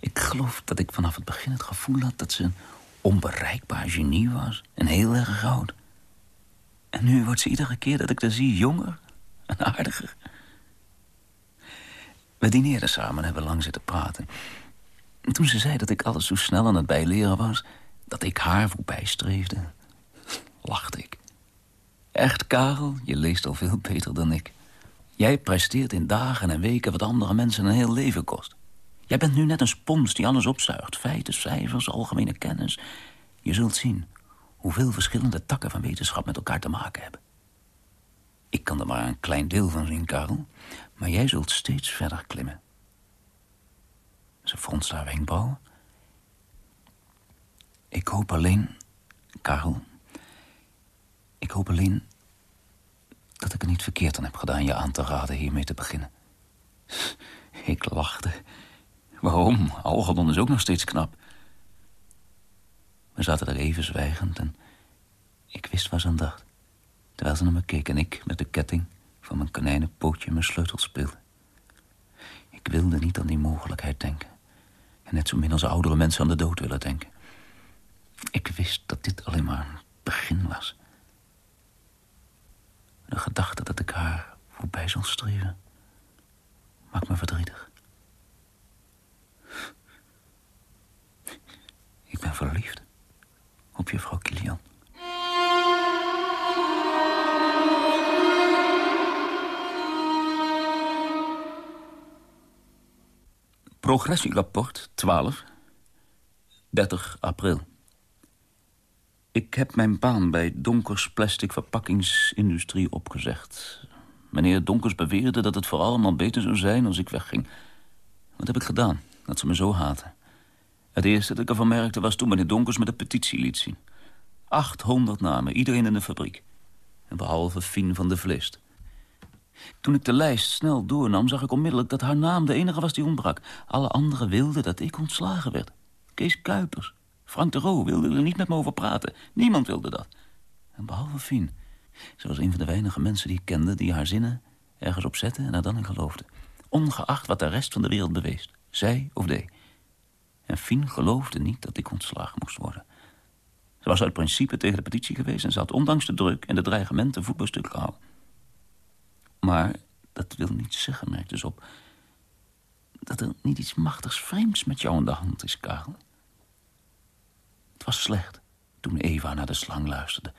Ik geloof dat ik vanaf het begin het gevoel had... dat ze een onbereikbaar genie was en heel erg oud. En nu wordt ze iedere keer dat ik haar zie jonger en aardiger. We dineerden samen en hebben lang zitten praten. En toen ze zei dat ik alles zo snel aan het bijleren was... dat ik haar voorbij streefde, lachte ik. Echt, Karel, je leest al veel beter dan ik. Jij presteert in dagen en weken wat andere mensen een heel leven kost. Jij bent nu net een spons die alles opzuigt. Feiten, cijfers, algemene kennis. Je zult zien hoeveel verschillende takken van wetenschap met elkaar te maken hebben. Ik kan er maar een klein deel van zien, Karel. Maar jij zult steeds verder klimmen. Ze fronst haar wenkbrauwen. Ik hoop alleen, Karel, ik hoop alleen dat ik er niet verkeerd aan heb gedaan je aan te raden hiermee te beginnen. Ik lachte. Waarom? Algernon is ook nog steeds knap. We zaten er even zwijgend en ik wist waar ze aan dacht. Terwijl ze naar me keek en ik met de ketting van mijn konijnenpootje mijn sleutel speelde. Ik wilde niet aan die mogelijkheid denken. En net zo min als oudere mensen aan de dood willen denken. Ik wist dat dit alleen maar een begin was. De gedachte dat ik haar voorbij zal streven... maakt me verdrietig. Ik ben verliefd op juffrouw Kilian. Progressierapport 12, 30 april. Ik heb mijn baan bij Donkers Plastic Verpakkingsindustrie opgezegd. Meneer Donkers beweerde dat het voor allemaal beter zou zijn als ik wegging. Wat heb ik gedaan? Dat ze me zo haten. Het eerste dat ik ervan merkte was toen meneer Donkers me de petitie liet zien. 800 namen, iedereen in de fabriek. En behalve Fien van de Vlist. Toen ik de lijst snel doornam, zag ik onmiddellijk dat haar naam de enige was die ontbrak. Alle anderen wilden dat ik ontslagen werd. Kees Kuipers, Frank de Roo wilde er niet met me over praten. Niemand wilde dat. En behalve Fien. Ze was een van de weinige mensen die ik kende... die haar zinnen ergens op zette en er dan in geloofde. ongeacht wat de rest van de wereld bewees. Zij of deed. En Fien geloofde niet dat ik ontslagen moest worden. Ze was uit principe tegen de petitie geweest... en ze had ondanks de druk en de dreigementen voet bij stuk gehouden. Maar dat wil niet zeggen, merkte ze op... dat er niet iets machtigs vreemds met jou in de hand is, Karel. Het was slecht toen Eva naar de slang luisterde...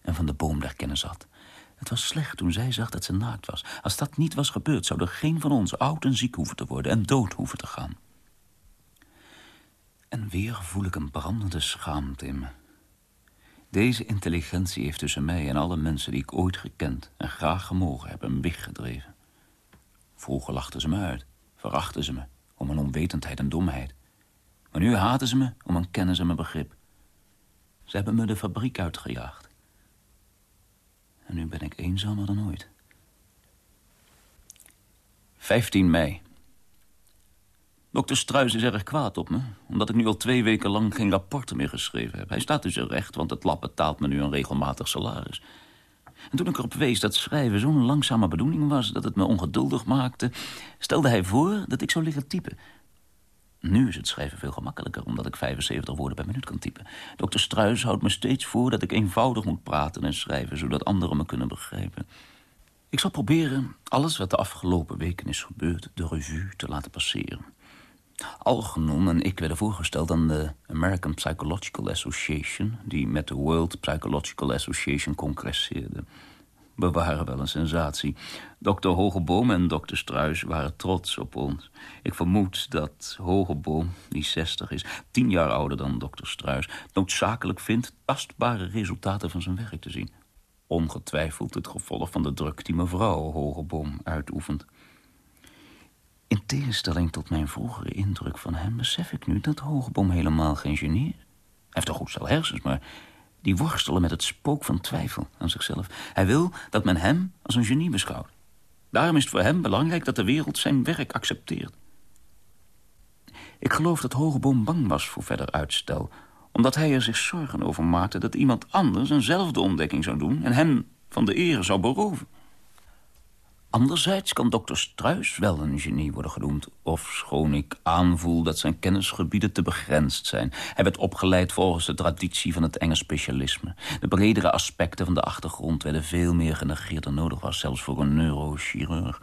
en van de boom der kennis had. Het was slecht toen zij zag dat ze naakt was. Als dat niet was gebeurd, zou er geen van ons oud en ziek hoeven te worden... en dood hoeven te gaan. En weer voel ik een brandende schaamte in me. Deze intelligentie heeft tussen mij en alle mensen die ik ooit gekend... en graag gemogen heb, een wig gedreven. Vroeger lachten ze me uit, verachten ze me... om mijn onwetendheid en domheid. Maar nu haten ze me om mijn kennis en mijn begrip. Ze hebben me de fabriek uitgejaagd. En nu ben ik eenzamer dan ooit. 15 mei. Dokter Struis is erg kwaad op me, omdat ik nu al twee weken lang geen rapporten meer geschreven heb. Hij staat dus recht, want het lab betaalt me nu een regelmatig salaris. En toen ik erop wees dat schrijven zo'n langzame bedoeling was... dat het me ongeduldig maakte, stelde hij voor dat ik zou liggen typen. Nu is het schrijven veel gemakkelijker, omdat ik 75 woorden per minuut kan typen. Dokter Struis houdt me steeds voor dat ik eenvoudig moet praten en schrijven... zodat anderen me kunnen begrijpen. Ik zal proberen alles wat de afgelopen weken is gebeurd... de revue te laten passeren. Algernon en ik werden voorgesteld aan de American Psychological Association... die met de World Psychological Association congresseerde. We waren wel een sensatie. Dokter Hogeboom en dokter Struis waren trots op ons. Ik vermoed dat Hogeboom, die 60 is, tien jaar ouder dan dokter Struis... noodzakelijk vindt tastbare resultaten van zijn werk te zien. Ongetwijfeld het gevolg van de druk die mevrouw Hogeboom uitoefent. In tegenstelling tot mijn vroegere indruk van hem... besef ik nu dat Hogeboom helemaal geen genie is. Hij heeft een goed stel hersens, maar die worstelen met het spook van twijfel aan zichzelf. Hij wil dat men hem als een genie beschouwt. Daarom is het voor hem belangrijk dat de wereld zijn werk accepteert. Ik geloof dat Hogeboom bang was voor verder uitstel... omdat hij er zich zorgen over maakte dat iemand anders eenzelfde ontdekking zou doen... en hem van de eer zou beroven. Anderzijds kan dokter Struis wel een genie worden genoemd... ofschoon ik aanvoel dat zijn kennisgebieden te begrensd zijn. Hij werd opgeleid volgens de traditie van het Engels specialisme. De bredere aspecten van de achtergrond werden veel meer genegeerd dan nodig was... zelfs voor een neurochirurg.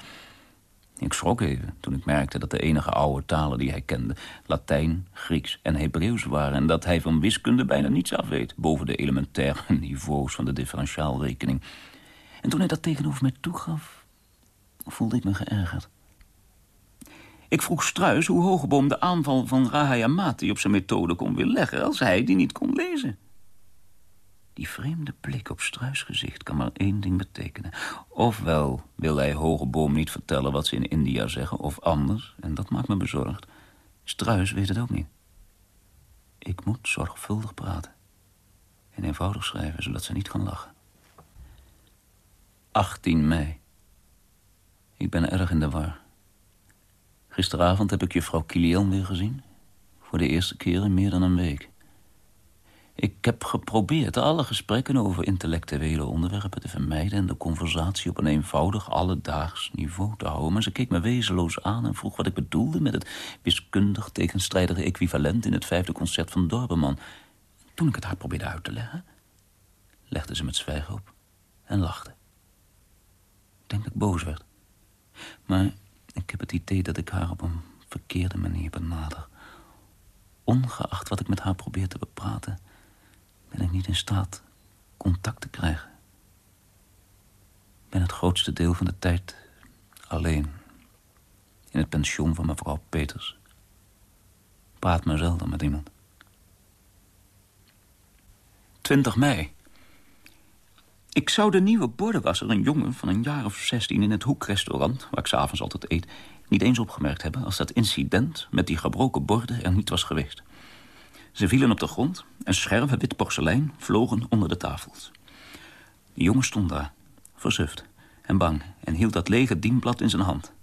Ik schrok even toen ik merkte dat de enige oude talen die hij kende... Latijn, Grieks en Hebreeuws waren... en dat hij van wiskunde bijna niets afweet... boven de elementaire niveaus van de differentiaalrekening. En toen hij dat tegenover mij toegaf voelde ik me geërgerd. Ik vroeg Struis hoe Hogeboom de aanval van Rahayamati op zijn methode kon weerleggen... als hij die niet kon lezen. Die vreemde blik op Struis gezicht kan maar één ding betekenen. Ofwel wil hij Hogeboom niet vertellen wat ze in India zeggen... of anders, en dat maakt me bezorgd. Struis weet het ook niet. Ik moet zorgvuldig praten. En eenvoudig schrijven, zodat ze niet kan lachen. 18 mei. Ik ben erg in de war. Gisteravond heb ik juffrouw Kilian weer gezien. Voor de eerste keer in meer dan een week. Ik heb geprobeerd alle gesprekken over intellectuele onderwerpen te vermijden... en de conversatie op een eenvoudig, alledaags niveau te houden. Maar ze keek me wezenloos aan en vroeg wat ik bedoelde... met het wiskundig tegenstrijdige equivalent in het vijfde concert van Dorberman. Toen ik het haar probeerde uit te leggen... legde ze met zwijgen op en lachte. Ik denk dat ik boos werd. Maar ik heb het idee dat ik haar op een verkeerde manier benader. Ongeacht wat ik met haar probeer te bepraten... ben ik niet in staat contact te krijgen. Ik ben het grootste deel van de tijd alleen. In het pension van mevrouw Peters. Praat me zelden met iemand. 20 mei. Ik zou de nieuwe bordenwasser, een jongen van een jaar of zestien... in het hoekrestaurant, waar ik s'avonds altijd eet... niet eens opgemerkt hebben als dat incident met die gebroken borden er niet was geweest. Ze vielen op de grond en scherven wit porselein vlogen onder de tafels. De jongen stond daar, verzuft en bang... en hield dat lege dienblad in zijn hand.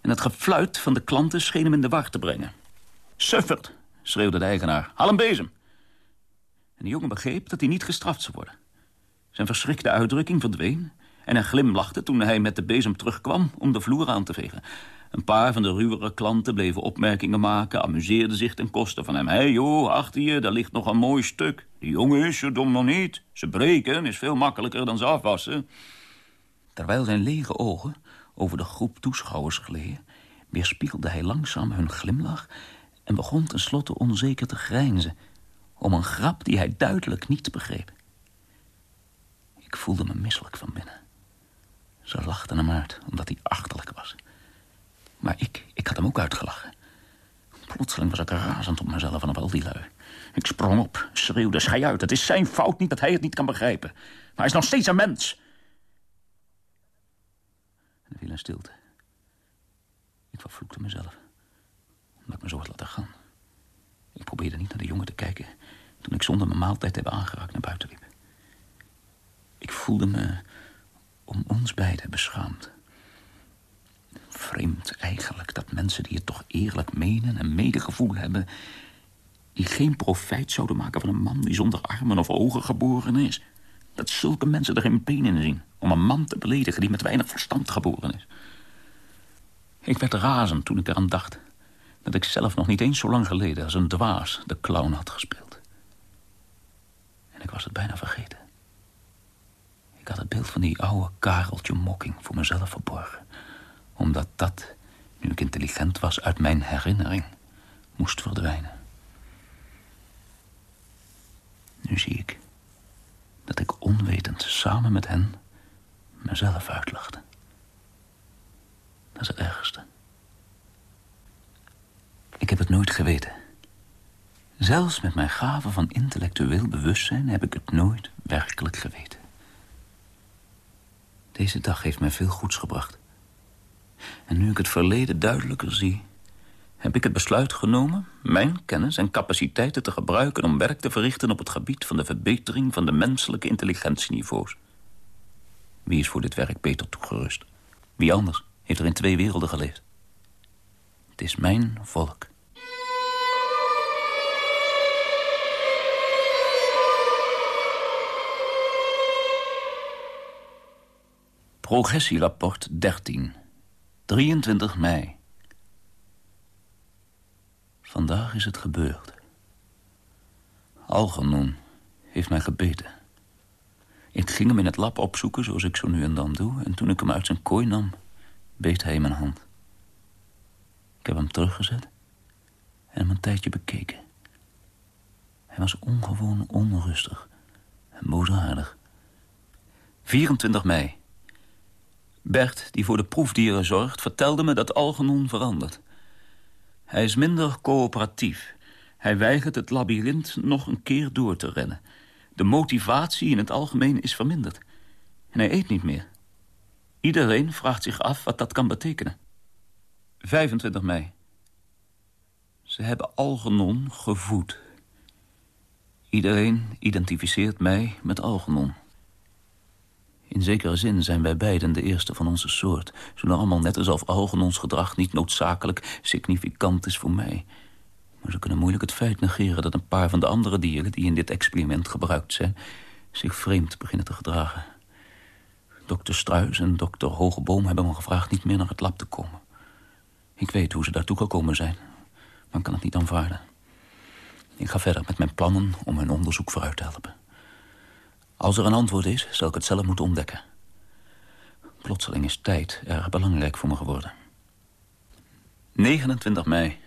En het gefluit van de klanten scheen hem in de war te brengen. Suffert, schreeuwde de eigenaar, haal een bezem. En de jongen begreep dat hij niet gestraft zou worden... Zijn verschrikte uitdrukking verdween En hij glimlachte toen hij met de bezem terugkwam om de vloer aan te vegen. Een paar van de ruwere klanten bleven opmerkingen maken... amuseerden zich ten koste van hem. Hé hey joh, achter je, daar ligt nog een mooi stuk. Die jongen is zo dom nog niet. Ze breken is veel makkelijker dan ze afwassen. Terwijl zijn lege ogen over de groep toeschouwers gleden... weerspiegelde hij langzaam hun glimlach... en begon tenslotte onzeker te grijnzen... om een grap die hij duidelijk niet begreep. Ik voelde me misselijk van binnen. Ze lachten hem uit, omdat hij achterlijk was. Maar ik, ik had hem ook uitgelachen. Plotseling was ik razend op mezelf en op al die lui. Ik sprong op, schreeuwde, schei uit. Het is zijn fout niet dat hij het niet kan begrijpen. Maar hij is nog steeds een mens. Er viel een stilte. Ik vervloekte mezelf. Omdat ik me zo had laten gaan. Ik probeerde niet naar de jongen te kijken... toen ik zonder mijn maaltijd hebben aangeraakt naar buiten liep. Ik voelde me om ons beiden beschaamd. Vreemd eigenlijk dat mensen die het toch eerlijk menen en medegevoel hebben... die geen profijt zouden maken van een man die zonder armen of ogen geboren is. Dat zulke mensen er geen peen in zien om een man te beledigen die met weinig verstand geboren is. Ik werd razend toen ik eraan dacht dat ik zelf nog niet eens zo lang geleden als een dwaas de clown had gespeeld. En ik was het bijna vergeten. Ik had het beeld van die oude Kareltje Mokking voor mezelf verborgen. Omdat dat, nu ik intelligent was, uit mijn herinnering moest verdwijnen. Nu zie ik dat ik onwetend samen met hen mezelf uitlachte. Dat is het ergste. Ik heb het nooit geweten. Zelfs met mijn gave van intellectueel bewustzijn heb ik het nooit werkelijk geweten. Deze dag heeft mij veel goeds gebracht. En nu ik het verleden duidelijker zie... heb ik het besluit genomen mijn kennis en capaciteiten te gebruiken... om werk te verrichten op het gebied van de verbetering... van de menselijke intelligentieniveaus. Wie is voor dit werk beter toegerust? Wie anders heeft er in twee werelden geleefd? Het is mijn volk. Progressierapport 13. 23 mei. Vandaag is het gebeurd. Algernon heeft mij gebeten. Ik ging hem in het lab opzoeken, zoals ik zo nu en dan doe... en toen ik hem uit zijn kooi nam, beet hij in mijn hand. Ik heb hem teruggezet en hem een tijdje bekeken. Hij was ongewoon onrustig en boosaardig. 24 mei. Bert, die voor de proefdieren zorgt, vertelde me dat Algenon verandert. Hij is minder coöperatief. Hij weigert het labyrint nog een keer door te rennen. De motivatie in het algemeen is verminderd. En hij eet niet meer. Iedereen vraagt zich af wat dat kan betekenen. 25 mei. Ze hebben Algenon gevoed. Iedereen identificeert mij met Algenon. In zekere zin zijn wij beiden de eerste van onze soort. Ze doen allemaal net alsof Algenons gedrag niet noodzakelijk significant is voor mij. Maar ze kunnen moeilijk het feit negeren dat een paar van de andere dieren... die in dit experiment gebruikt zijn, zich vreemd beginnen te gedragen. Dokter Struis en dokter Hogeboom hebben me gevraagd niet meer naar het lab te komen. Ik weet hoe ze daartoe gekomen zijn, maar ik kan het niet aanvaarden. Ik ga verder met mijn plannen om hun onderzoek vooruit te helpen. Als er een antwoord is, zal ik het zelf moeten ontdekken. Plotseling is tijd erg belangrijk voor me geworden. 29 mei.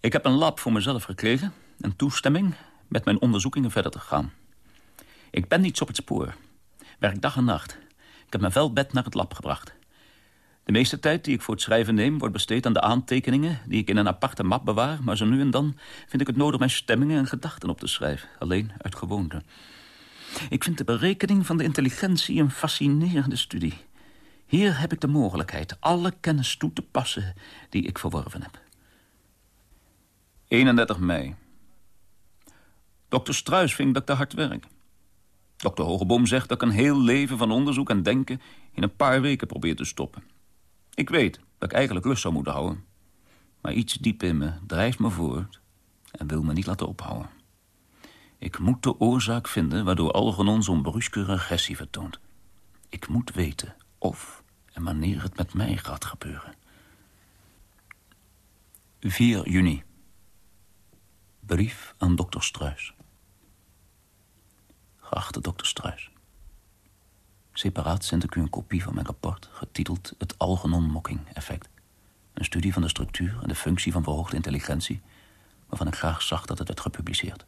Ik heb een lab voor mezelf gekregen... en toestemming met mijn onderzoekingen verder te gaan. Ik ben niets op het spoor. Werk dag en nacht. Ik heb mijn veldbed naar het lab gebracht. De meeste tijd die ik voor het schrijven neem... wordt besteed aan de aantekeningen die ik in een aparte map bewaar... maar zo nu en dan vind ik het nodig mijn stemmingen en gedachten op te schrijven. Alleen uit gewoonte. Ik vind de berekening van de intelligentie een fascinerende studie. Hier heb ik de mogelijkheid alle kennis toe te passen die ik verworven heb. 31 mei. Dokter Struis vindt dat ik te hard werk. Dokter Hogeboom zegt dat ik een heel leven van onderzoek en denken... in een paar weken probeer te stoppen. Ik weet dat ik eigenlijk lust zou moeten houden. Maar iets diep in me drijft me voort en wil me niet laten ophouden. Ik moet de oorzaak vinden waardoor Algernon zo'n bruske agressie vertoont. Ik moet weten of en wanneer het met mij gaat gebeuren. 4 juni. Brief aan dokter Struis. Geachte dokter Struis. Separaat zend ik u een kopie van mijn rapport... getiteld Het Algernon-Mocking-effect. Een studie van de structuur en de functie van verhoogde intelligentie... waarvan ik graag zag dat het werd gepubliceerd.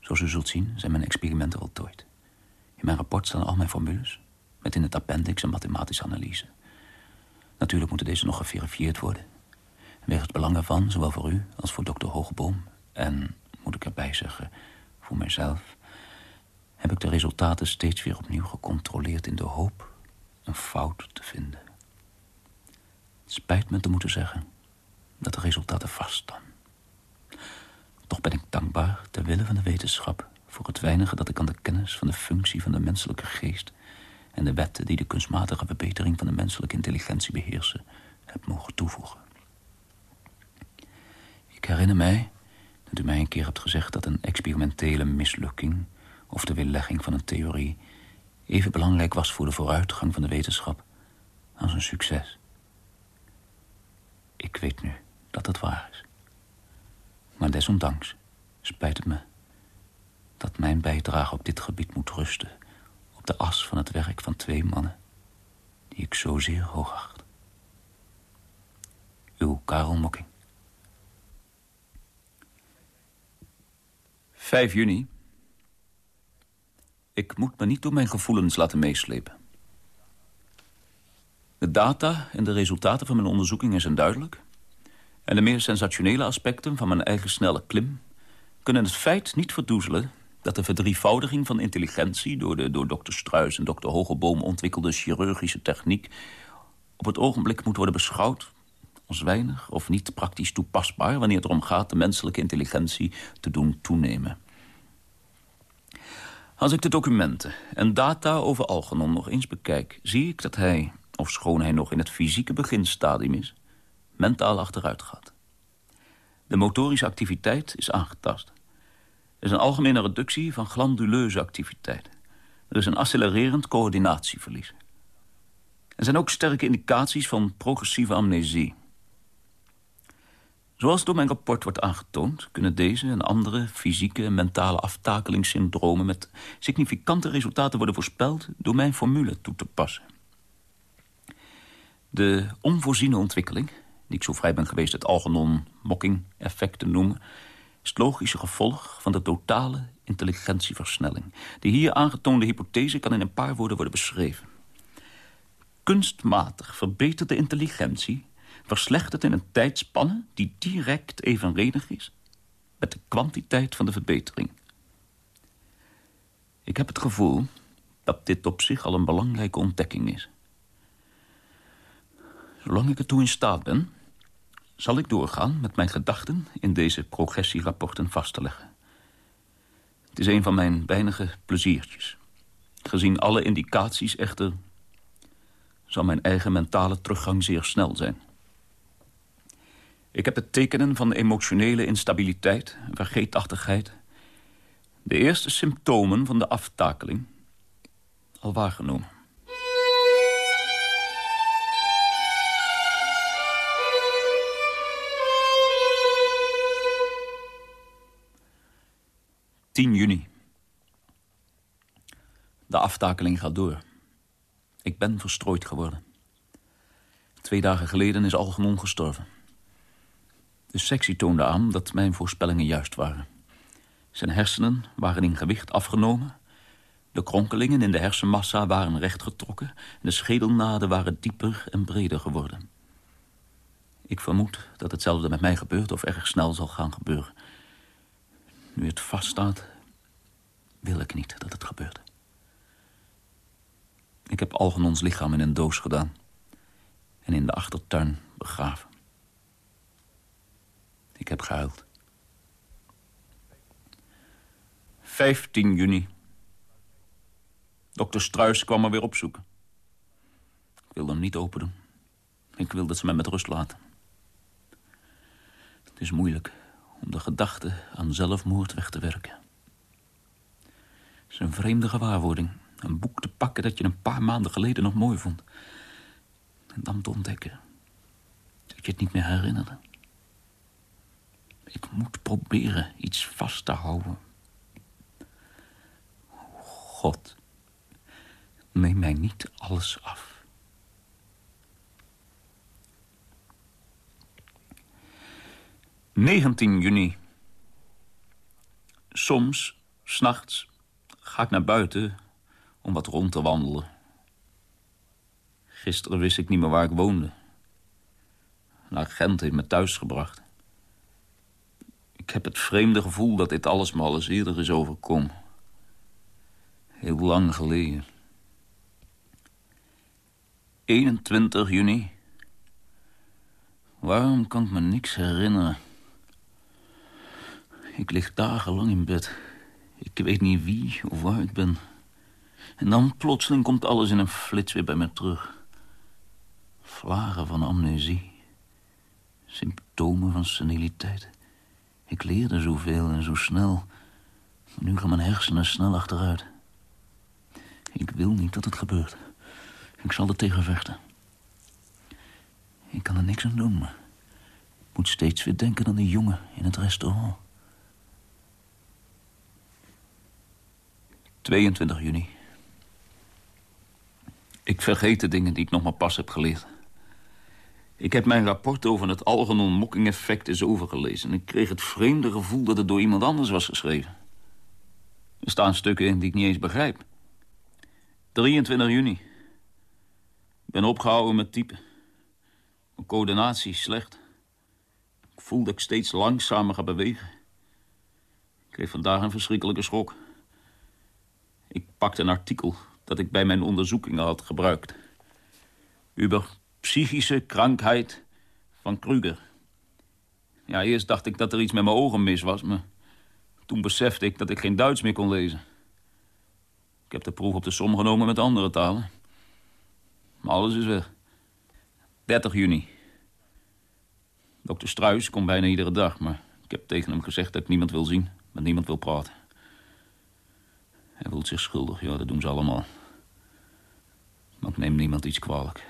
Zoals u zult zien zijn mijn experimenten voltooid. In mijn rapport staan al mijn formules... met in het appendix een mathematische analyse. Natuurlijk moeten deze nog geverifieerd worden... Wegens het belang ervan, zowel voor u als voor dokter Hoogboom... en, moet ik erbij zeggen, voor mijzelf... heb ik de resultaten steeds weer opnieuw gecontroleerd... in de hoop een fout te vinden. Het spijt me te moeten zeggen dat de resultaten vaststaan. Toch ben ik dankbaar, ter wille van de wetenschap... voor het weinige dat ik aan de kennis van de functie van de menselijke geest... en de wetten die de kunstmatige verbetering van de menselijke intelligentie beheersen... heb mogen toevoegen. Ik herinner mij dat u mij een keer hebt gezegd dat een experimentele mislukking of de weerlegging van een theorie even belangrijk was voor de vooruitgang van de wetenschap als een succes. Ik weet nu dat het waar is. Maar desondanks spijt het me dat mijn bijdrage op dit gebied moet rusten op de as van het werk van twee mannen die ik zozeer hoogacht. Uw Karel Mokking. 5 juni. Ik moet me niet door mijn gevoelens laten meeslepen. De data en de resultaten van mijn onderzoekingen zijn duidelijk... en de meer sensationele aspecten van mijn eigen snelle klim... kunnen het feit niet verdoezelen dat de verdrievoudiging van intelligentie... door de door dokter Struis en dokter Hogeboom ontwikkelde chirurgische techniek... op het ogenblik moet worden beschouwd als weinig of niet praktisch toepasbaar... wanneer het erom gaat de menselijke intelligentie te doen toenemen. Als ik de documenten en data over Algernon nog eens bekijk... zie ik dat hij, ofschoon hij nog in het fysieke beginstadium is... mentaal achteruit gaat. De motorische activiteit is aangetast. Er is een algemene reductie van glanduleuze activiteit. Er is een accelererend coördinatieverlies. Er zijn ook sterke indicaties van progressieve amnesie... Zoals door mijn rapport wordt aangetoond... kunnen deze en andere fysieke en mentale aftakelingssyndromen... met significante resultaten worden voorspeld... door mijn formule toe te passen. De onvoorziene ontwikkeling, die ik zo vrij ben geweest... het Algernon-Mocking-effect te noemen... is het logische gevolg van de totale intelligentieversnelling. De hier aangetoonde hypothese kan in een paar woorden worden beschreven. Kunstmatig verbeterde intelligentie verslechtert in een tijdspanne die direct evenredig is met de kwantiteit van de verbetering. Ik heb het gevoel dat dit op zich al een belangrijke ontdekking is. Zolang ik ertoe in staat ben, zal ik doorgaan met mijn gedachten in deze progressierapporten vast te leggen. Het is een van mijn weinige pleziertjes. Gezien alle indicaties echter zal mijn eigen mentale teruggang zeer snel zijn. Ik heb de tekenen van emotionele instabiliteit, vergeetachtigheid... de eerste symptomen van de aftakeling al waargenomen. ...10 juni. De aftakeling gaat door. Ik ben verstrooid geworden. Twee dagen geleden is Algemon gestorven. De sectie toonde aan dat mijn voorspellingen juist waren. Zijn hersenen waren in gewicht afgenomen. De kronkelingen in de hersenmassa waren rechtgetrokken... en de schedelnaden waren dieper en breder geworden. Ik vermoed dat hetzelfde met mij gebeurt of erg snel zal gaan gebeuren. Nu het vaststaat, wil ik niet dat het gebeurt. Ik heb Algenons lichaam in een doos gedaan... en in de achtertuin begraven. Heb gehuild. 15 juni. Dokter Struis kwam me weer opzoeken. Ik wilde hem niet open doen. Ik wil dat ze mij met rust laten. Het is moeilijk om de gedachte aan zelfmoord weg te werken. Het is een vreemde gewaarwording. Een boek te pakken dat je een paar maanden geleden nog mooi vond. En dan te ontdekken dat je het niet meer herinnerde. Ik moet proberen iets vast te houden. God, neem mij niet alles af. Negentien juni. Soms, s'nachts, ga ik naar buiten om wat rond te wandelen. Gisteren wist ik niet meer waar ik woonde. Een agent heeft me thuis gebracht. Ik heb het vreemde gevoel dat dit alles me al eens eerder is overkomen. Heel lang geleden. 21 juni. Waarom kan ik me niks herinneren? Ik lig dagenlang in bed. Ik weet niet wie of waar ik ben. En dan plotseling komt alles in een flits weer bij me terug. Vlagen van amnesie. Symptomen van seniliteit. Ik leerde zoveel en zo snel. Nu gaan mijn hersenen snel achteruit. Ik wil niet dat het gebeurt. Ik zal er tegen vechten. Ik kan er niks aan doen, maar ik moet steeds weer denken aan die jongen in het restaurant. 22 juni. Ik vergeet de dingen die ik nog maar pas heb geleerd. Ik heb mijn rapport over het algemeen mokking-effect eens overgelezen... en ik kreeg het vreemde gevoel dat het door iemand anders was geschreven. Er staan stukken in die ik niet eens begrijp. 23 juni. Ik ben opgehouden met typen. Mijn coördinatie is slecht. Ik voel dat ik steeds langzamer ga bewegen. Ik kreeg vandaag een verschrikkelijke schok. Ik pakte een artikel dat ik bij mijn onderzoekingen had gebruikt. Über psychische krankheid van Kruger. Ja, eerst dacht ik dat er iets met mijn ogen mis was, maar toen besefte ik dat ik geen Duits meer kon lezen. Ik heb de proef op de som genomen met andere talen. Maar alles is weg. 30 juni. Dokter Struis komt bijna iedere dag, maar ik heb tegen hem gezegd dat ik niemand wil zien, met niemand wil praten. Hij voelt zich schuldig, ja, dat doen ze allemaal. Maar ik neem niemand iets kwalijk.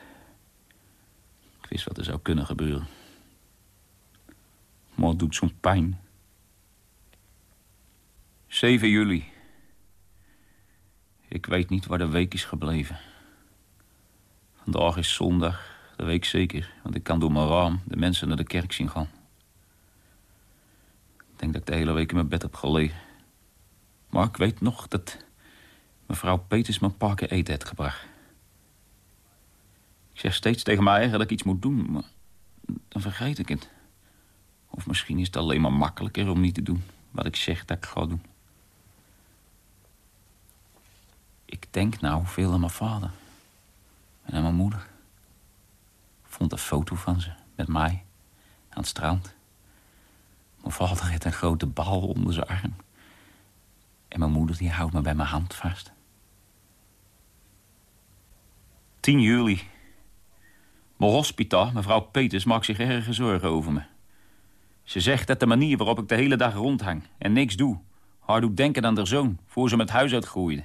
Ik wist wat er zou kunnen gebeuren. Het doet zo'n pijn. 7 juli. Ik weet niet waar de week is gebleven. Vandaag is zondag, de week zeker. Want ik kan door mijn raam de mensen naar de kerk zien gaan. Ik denk dat ik de hele week in mijn bed heb gelegen. Maar ik weet nog dat mevrouw Peters paar keer eten heeft gebracht. Ik zeg steeds tegen mij dat ik iets moet doen, maar dan vergeet ik het. Of misschien is het alleen maar makkelijker om niet te doen wat ik zeg dat ik ga doen. Ik denk nou veel aan mijn vader. En aan mijn moeder. Ik vond een foto van ze met mij aan het strand. Mijn vader heeft een grote bal onder zijn arm. En mijn moeder die houdt me bij mijn hand vast. 10 juli. Mijn hospita, mevrouw Peters, maakt zich erg zorgen over me. Ze zegt dat de manier waarop ik de hele dag rondhang en niks doe... haar doet denken aan haar zoon, voor ze met huis uitgroeide.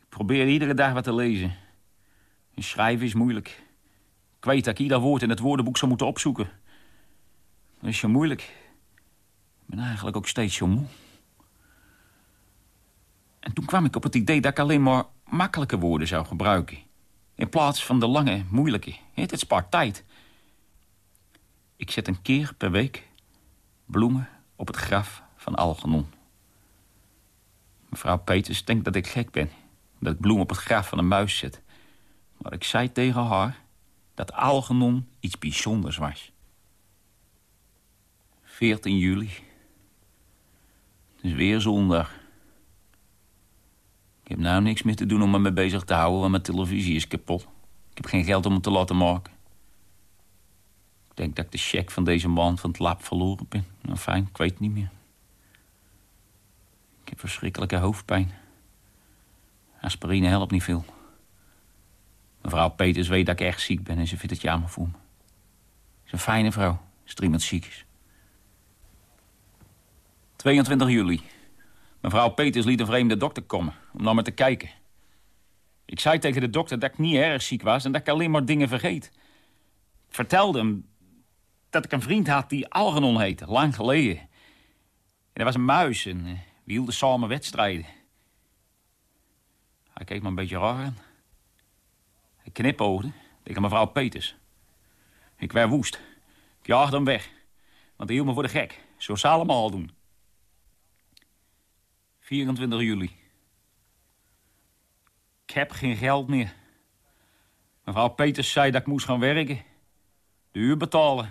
Ik probeer iedere dag wat te lezen. En schrijven is moeilijk. Ik weet dat ik ieder woord in het woordenboek zou moeten opzoeken. Dat is zo moeilijk. Ik ben eigenlijk ook steeds zo moe. En toen kwam ik op het idee dat ik alleen maar makkelijke woorden zou gebruiken. In plaats van de lange, moeilijke. Het spaart tijd. Ik zet een keer per week bloemen op het graf van Algernon. Mevrouw Peters denkt dat ik gek ben. Dat ik bloemen op het graf van een muis zet. Maar ik zei tegen haar dat Algernon iets bijzonders was. 14 juli. Het is weer zondag. Ik heb nou niks meer te doen om me mee bezig te houden, want mijn televisie is kapot. Ik heb geen geld om het te laten maken. Ik denk dat ik de cheque van deze man van het lab verloren ben. Nou fijn, ik weet het niet meer. Ik heb verschrikkelijke hoofdpijn. Aspirine helpt niet veel. Mevrouw Peters weet dat ik echt ziek ben en ze vindt het jammer voor me. Ze is een fijne vrouw, als er iemand ziek is. 22 juli. Mevrouw Peters liet een vreemde dokter komen om naar me te kijken. Ik zei tegen de dokter dat ik niet erg ziek was en dat ik alleen maar dingen vergeet. Ik vertelde hem dat ik een vriend had die Algernon heette, lang geleden. En er was een muis en uh, we hielden samen wedstrijden. Hij keek me een beetje raar aan. Hij knipoogde tegen mevrouw Peters. Ik werd woest. Ik jaagde hem weg. Want hij hield me voor de gek. Zo ze allemaal doen. 24 juli. Ik heb geen geld meer. Mevrouw Peters zei dat ik moest gaan werken. De huur betalen.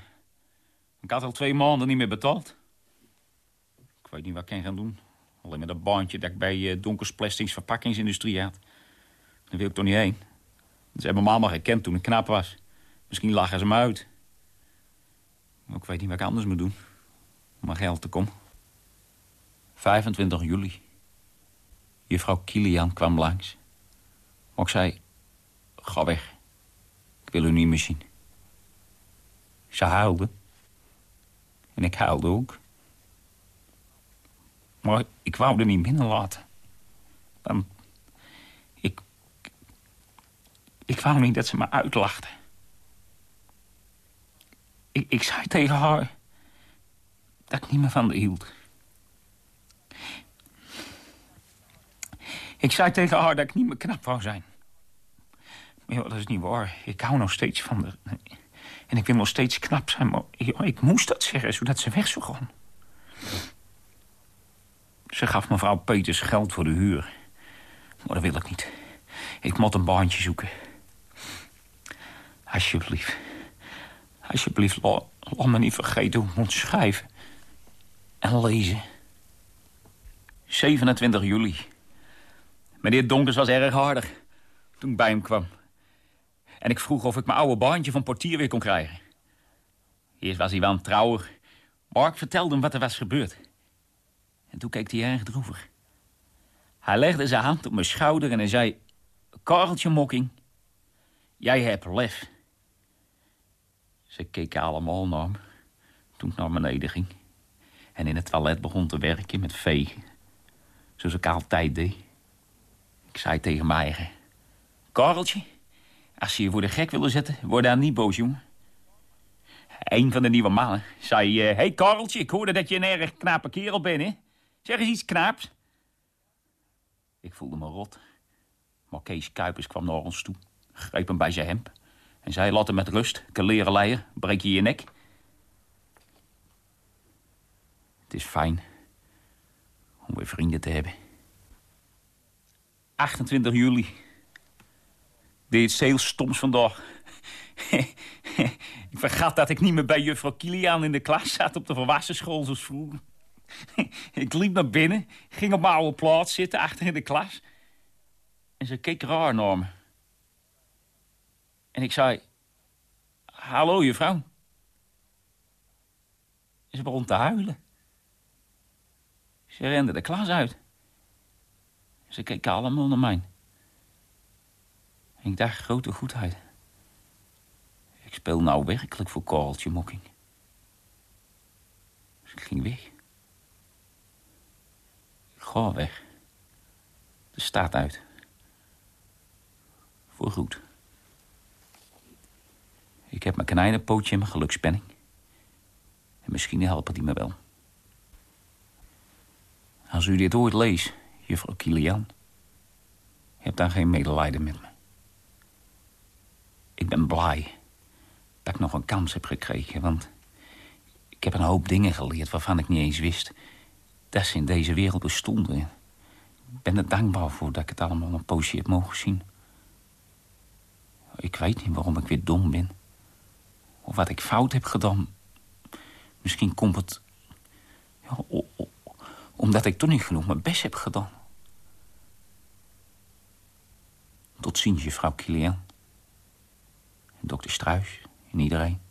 Ik had al twee maanden niet meer betaald. Ik weet niet wat ik kan gaan doen. Alleen met dat baantje dat ik bij uh, Donkers Plastics verpakkingsindustrie had. Daar wil ik toch niet heen. Ze hebben allemaal gekend toen ik knap was. Misschien lachen ze me uit. Maar ik weet niet wat ik anders moet doen. Om aan geld te komen. 25 juli. Juffrouw Kilian kwam langs. Maar ik zei... Ga weg. Ik wil u niet meer zien. Ze huilde. En ik huilde ook. Maar ik wou er niet binnen laten. Dan... Ik... Ik wou niet dat ze me uitlachte. Ik, ik zei tegen haar... dat ik niet meer van de hield. Ik zei tegen haar dat ik niet meer knap wou zijn. Maar joh, dat is niet waar. Ik hou nog steeds van de... En ik wil nog steeds knap zijn, maar ik moest dat zeggen, zodat ze weg zou gaan. Ze gaf mevrouw Peters geld voor de huur. Maar dat wil ik niet. Ik moet een baantje zoeken. Alsjeblieft. Alsjeblieft, laat, laat me niet vergeten hoe ik moet schrijven. En lezen. 27 juli. Meneer Donkers was erg hardig toen ik bij hem kwam. En ik vroeg of ik mijn oude baantje van portier weer kon krijgen. Eerst was hij wel trouwer, maar ik vertelde hem wat er was gebeurd. En toen keek hij erg droevig. Hij legde zijn hand op mijn schouder en hij zei... Kareltje Mokking, jij hebt lef. Ze keken allemaal naar me toen ik naar beneden ging. En in het toilet begon te werken met vegen. Zoals ik altijd deed. Ik zei tegen eigen... Kareltje, als ze je voor de gek willen zetten, word daar niet boos, jongen. Een van de nieuwe mannen zei... Hé, uh, hey Kareltje, ik hoorde dat je een erg knappe kerel bent, hè? Zeg eens iets knaps. Ik voelde me rot. Maar Kees Kuipers kwam naar ons toe. Greep hem bij zijn hemp. En zei, laat hem met rust. Kaleren leier, breek je je nek. Het is fijn om weer vrienden te hebben. 28 juli. Deed iets heel stoms vandaag. ik vergat dat ik niet meer bij juffrouw Kilian in de klas zat op de volwassen school zoals vroeger. ik liep naar binnen, ging op mijn oude plaats zitten achter in de klas. En ze keek raar naar me. En ik zei... Hallo, juffrouw. En ze begon te huilen. Ze rende de klas uit. Ze keek allemaal naar mij. Ik dacht, grote goedheid. Ik speel nou werkelijk voor Kareltje Mokking. Dus ik ging weg. Ik ga weg. De staat uit. Voorgoed. Ik heb mijn konijnenpootje en mijn gelukspenning. En misschien helpen die me wel. Als u dit ooit leest, juffrouw Kilian... hebt dan geen medelijden met me. Ik ben blij dat ik nog een kans heb gekregen, want... ik heb een hoop dingen geleerd waarvan ik niet eens wist... dat ze in deze wereld bestonden. Ik ben er dankbaar voor dat ik het allemaal een poosje heb mogen zien. Ik weet niet waarom ik weer dom ben. Of wat ik fout heb gedaan. Misschien komt het... Ja, omdat ik toch niet genoeg mijn best heb gedaan. Tot ziens, juffrouw Kilian. Dokter Struis en iedereen.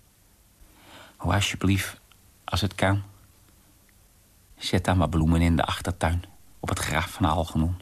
Hoe alsjeblieft, als het kan... zet dan maar bloemen in de achtertuin... op het graf van Algenon.